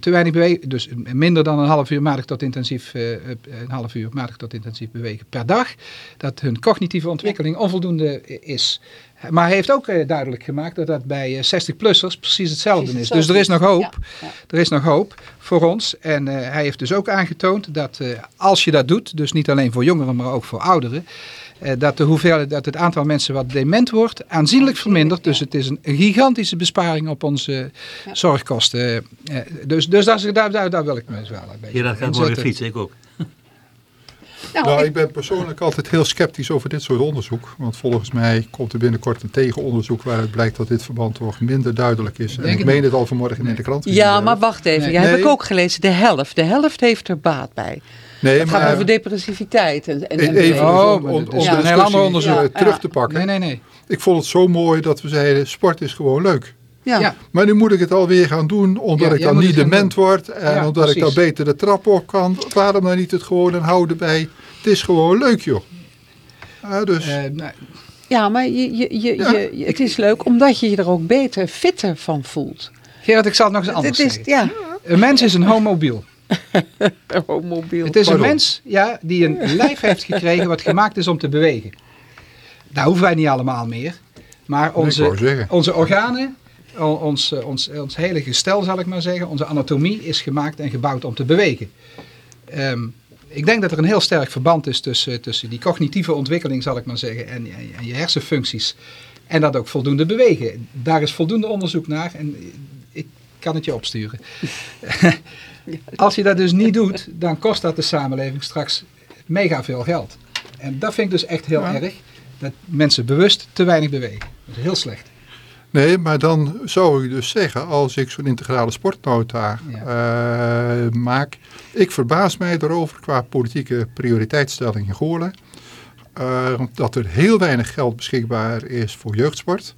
te weinig bewegen, dus minder dan een half uur matig tot intensief, eh, eh, een half uur matig tot intensief bewegen per dag, dat hun cognitieve ontwikkeling onvoldoende is. Maar hij heeft ook eh, duidelijk gemaakt dat dat bij 60-plussers precies hetzelfde Precies is. Dus er is nog hoop. Ja, ja. Er is nog hoop voor ons. En eh, hij heeft dus ook aangetoond dat eh, als je dat doet, dus niet alleen voor jongeren, maar ook voor ouderen, eh, dat, de hoeveelheid, dat het aantal mensen wat dement wordt aanzienlijk vermindert. Dus het is een gigantische besparing op onze zorgkosten. Eh, dus dus dat is, daar, daar, daar wil ik me eens wel een beetje Hier dat gaat morgen inzetten. fietsen, ik ook. Nou, Nou, ik- ben persoonlijk altijd heel sceptisch over dit soort onderzoek. Want volgens mij komt er binnenkort een tegenonderzoek waaruit blijkt dat dit verband toch minder duidelijk is. En Denk ik het meen het al vanmorgen in de krant. Ja, maar wacht even. Nee. Ja, heb Nee. ik ook gelezen. De helft. De helft heeft er baat bij. Nee, Het gaat maar over depressiviteit. En, en, en even. Oh, om, om, om een heel ander discussie onderzoek. eh, Ja, terug ja. te pakken. Nee, nee, nee. Ik vond het zo mooi dat we zeiden, sport is gewoon leuk. ja. Ja. Maar nu moet ik het alweer gaan doen, omdat Ja, ik dan niet dement word. En Ja, omdat ik dan beter de trap op kan. Waarom dan niet het gewoon en houden bij, het is gewoon leuk joh. Ja, dus, Eh, nou, ja, maar je, je, je, Ja. je, het is leuk omdat je je er ook beter, fitter van voelt. Gerard, ik zal het nog eens anders Het is, zeggen. ja, Een mens is een homobiel. mobiel. Het is een mens ja, die een lijf heeft gekregen wat gemaakt is om te bewegen. Dat hoeven wij niet allemaal meer. Maar onze, onze organen, ons, eh, ons, ons hele gestel zal ik maar zeggen, onze anatomie is gemaakt en gebouwd om te bewegen. Ehm, ik denk dat er een heel sterk verband is tussen, tussen die cognitieve ontwikkeling, zal ik maar zeggen, en, en, en je hersenfuncties. En dat ook voldoende bewegen. Daar is voldoende onderzoek naar en ik kan het je opsturen. Als je dat dus niet doet, dan kost dat de samenleving straks mega veel geld. En dat vind ik dus echt heel Ja. erg. Dat mensen bewust te weinig bewegen. Dat is heel slecht. Nee, maar dan zou ik dus zeggen, als ik zo'n integrale sportnota eh, maak. Ik verbaas mij erover qua politieke prioriteitsstelling in Goorlen. eh, dat er heel weinig geld beschikbaar is voor jeugdsport.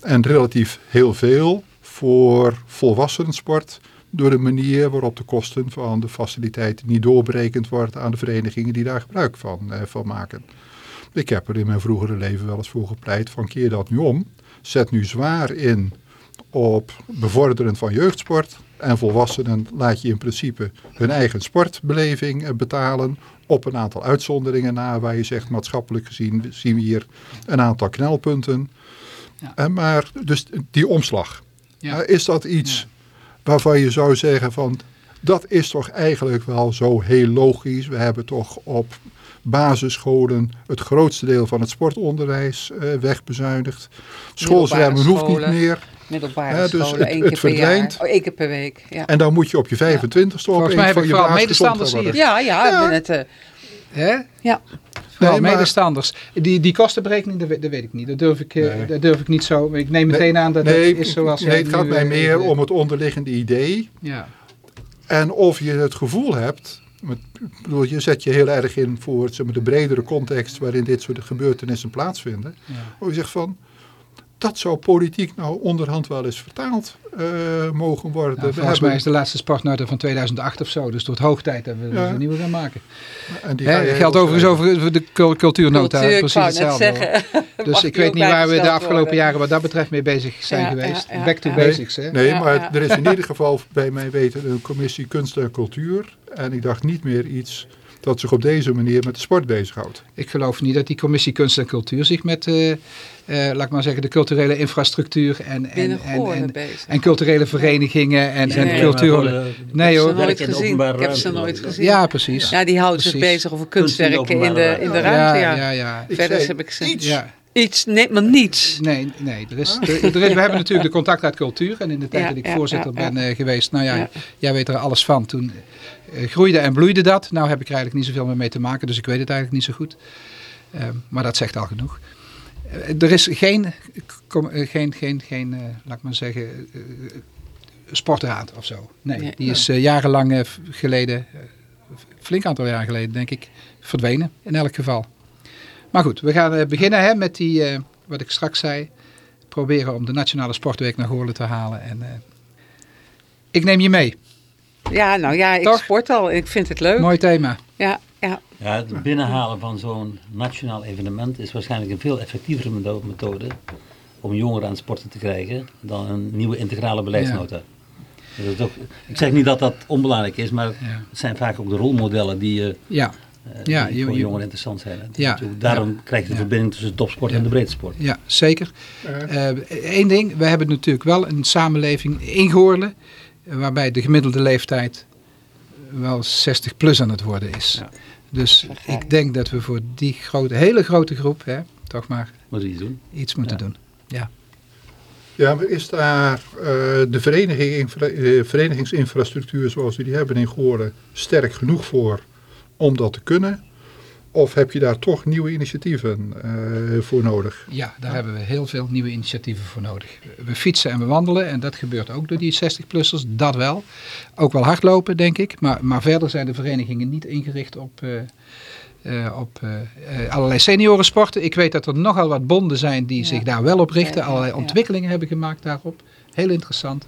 En relatief heel veel voor volwassenensport. Door de manier waarop de kosten van de faciliteiten niet doorberekend wordt aan de verenigingen die daar gebruik van, eh, van maken. Ik heb er in mijn vroegere leven wel eens voor gepleit van keer dat nu om. Zet nu zwaar in op bevorderen van jeugdsport. En volwassenen laat je in principe hun eigen sportbeleving eh, betalen. Op een aantal uitzonderingen na waar je zegt maatschappelijk gezien zien we hier een aantal knelpunten. Ja. Eh, Maar dus die omslag. Ja. Is dat iets waarvan je zou zeggen van dat is toch eigenlijk wel zo heel logisch. We hebben toch op basisscholen het grootste deel van het sportonderwijs eh, wegbezuinigd. Schoolzwemmen hoeft niet meer. Middelbare Ja, dus scholen, het- één het keer per verdwijnt. jaar. Oh, één keer per week. Ja, En dan moet je op je 25ste op Volgens een mij heb van ik je worden. ja, ja, Ja. ik ben het, eh, Hè? ja. Vooral Nee, maar- medestanders. Die, die kostenberekening, dat, weet- dat weet ik niet. Dat durf ik, eh, Nee. dat durf ik niet zo. Ik neem meteen aan dat nee, het is zoals nee, het gaat mij eh, meer eh, om het onderliggende idee. Ja. En of je het gevoel hebt, ik bedoel, je zet je heel erg in voor zeg maar, de bredere context waarin dit soort gebeurtenissen plaatsvinden. Ja. Waar je zegt van, dat zou politiek nou onderhand wel eens vertaald eh, mogen worden. Nou, We volgens hebben- mij is de laatste sportnota van 2008 of zo. Dus het wordt hoog tijd dat we er Ja. een nieuwe gaan maken. en die Hè, geldt overigens over de cul- cultuurnota. Cultuur, precies hetzelfde. Dus ik weet niet waar we de afgelopen worden? jaren wat dat betreft mee bezig zijn Ja, geweest. ja, ja, Back to ja. basics. Hè? Nee, Ja, maar ja. er is in ieder geval bij mij weten een commissie kunst en cultuur. En ik dacht niet meer iets dat zich op deze manier met de sport bezighoudt. Ik geloof niet dat die commissie kunst en cultuur zich met, eh, eh, laat ik maar zeggen, de culturele infrastructuur en, en, en, en, en culturele verenigingen en, en Nee. cultuur. Eh, Nee Ik heb hoor. ze nooit gezien. Ik heb ze nooit gezien. Ja, precies. Ja, die houden zich bezig over Kunst in de kunstwerken in de, in de ruimte. ja, Ja, ja, Verder heb ik ze. iets Ja. Iets, nee, maar niets. Nee, nee er is, er, er is, we hebben natuurlijk de contact uit cultuur. En in de tijd Ja, dat ik voorzitter ja, ja. ben eh, geweest, nou ja, jij weet er alles van. Toen eh, groeide en bloeide dat. Nou heb ik er eigenlijk niet zoveel meer mee te maken, dus ik weet het eigenlijk niet zo goed. Eh, maar dat zegt al genoeg. Eh, er is geen, kom- geen, geen, geen laat ik maar zeggen, sportraad of zo. Nee, Nee. die is jarenlang geleden, flink aantal jaar geleden denk ik, verdwenen in elk geval. Maar goed, we gaan eh, beginnen hè, met die, eh, wat ik straks zei, proberen om de Nationale Sportweek naar Goorlen te halen. En eh, ik neem je mee. Ja, nou ja, ik Toch? sport al. Ik vind het leuk. Mooi thema. Ja, ja. Ja, het binnenhalen van zo'n nationaal evenement is waarschijnlijk een veel effectievere methode- methode om jongeren aan het sporten te krijgen dan een nieuwe integrale beleidsnota. Dat is ook, ik zeg niet dat dat onbelangrijk is, maar Ja. het zijn vaak ook de rolmodellen die, eh, Ja, Ja, die je- voor je- jongeren interessant zijn. Ja, natuurlijk- daarom ja, krijg je de ja. verbinding tussen de topsport Ja. en de breedsport. ja zeker. Eh, Eén ding, we hebben natuurlijk wel een samenleving in Goorlen, eh, waarbij de gemiddelde leeftijd wel 60 plus aan het worden is. Ja. Dus ik denk dat we voor die grote, hele grote groep hè, toch maar Moet iets doen. iets moeten Ja. doen. Ja, maar is daar eh, de vereniging, infra- eh, verenigingsinfrastructuur zoals we die hebben in Goorlen sterk genoeg voor om dat te kunnen? Of heb je daar toch nieuwe initiatieven eh, voor nodig? Ja, daar hebben we heel veel nieuwe initiatieven voor nodig. We fietsen en we wandelen en dat gebeurt ook door die 60-plussers, dat wel. Ook wel hardlopen, denk ik. Maar, maar verder zijn de verenigingen niet ingericht op, eh, eh, op allerlei seniorensporten. Ik weet dat er nogal wat bonden zijn die Ja. zich daar wel op richten. Allerlei ja. ontwikkelingen hebben gemaakt daarop. Heel interessant.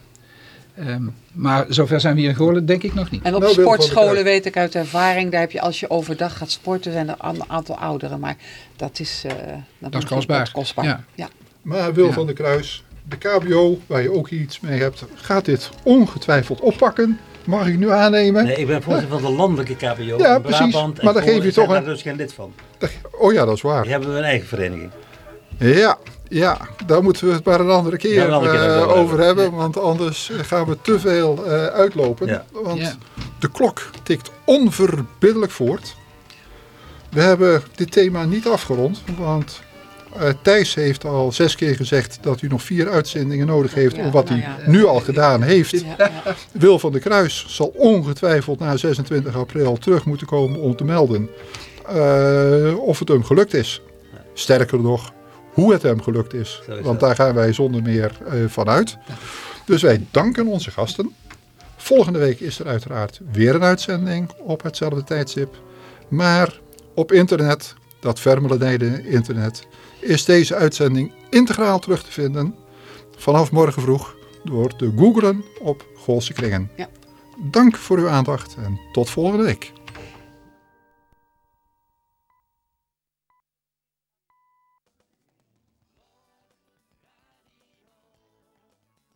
Ehm, maar zover zijn we hier in Goorlen denk ik nog niet. En op Nou, sportscholen weet ik uit ervaring, daar heb je als je overdag gaat sporten, zijn er een aantal ouderen. Maar dat is, eh, dan moet je- kostbaar. Dat is kostbaar. Ja. Ja. Maar Wil Ja. van der Kruis, de KBO, waar je ook iets mee hebt, gaat dit ongetwijfeld oppakken. Mag ik nu aannemen? Nee, ik ben voorzitter van de landelijke KBO Ja, in precies. Brabant. Maar dan geef je toch een- daar dus geen lid van. Oh ja, dat is waar. Die hebben we een eigen vereniging. Ja, ja, daar moeten we het maar een andere keer, Ja, een andere keer eh, over over hebben. Want anders gaan we te veel eh, uitlopen. Ja. Want Ja. de klok tikt onverbiddelijk voort. We hebben dit thema niet afgerond. Want eh, Thijs heeft al zes keer gezegd dat u nog vier uitzendingen nodig heeft. Ja, om wat nou hij ja. nu al gedaan heeft. Ja, ja. Wil van der Kruis zal ongetwijfeld na 26 april terug moeten komen om te melden eh, of het hem gelukt is. Sterker nog, hoe het hem gelukt is. Want daar gaan wij zonder meer eh, van uit. Dus wij danken onze gasten. Volgende week is er uiteraard weer een uitzending op hetzelfde tijdstip. Maar op internet, dat vermelenijde internet, is deze uitzending integraal terug te vinden. Vanaf morgen vroeg door te googlen op Goolse Kringen. Ja. Dank voor uw aandacht en tot volgende week.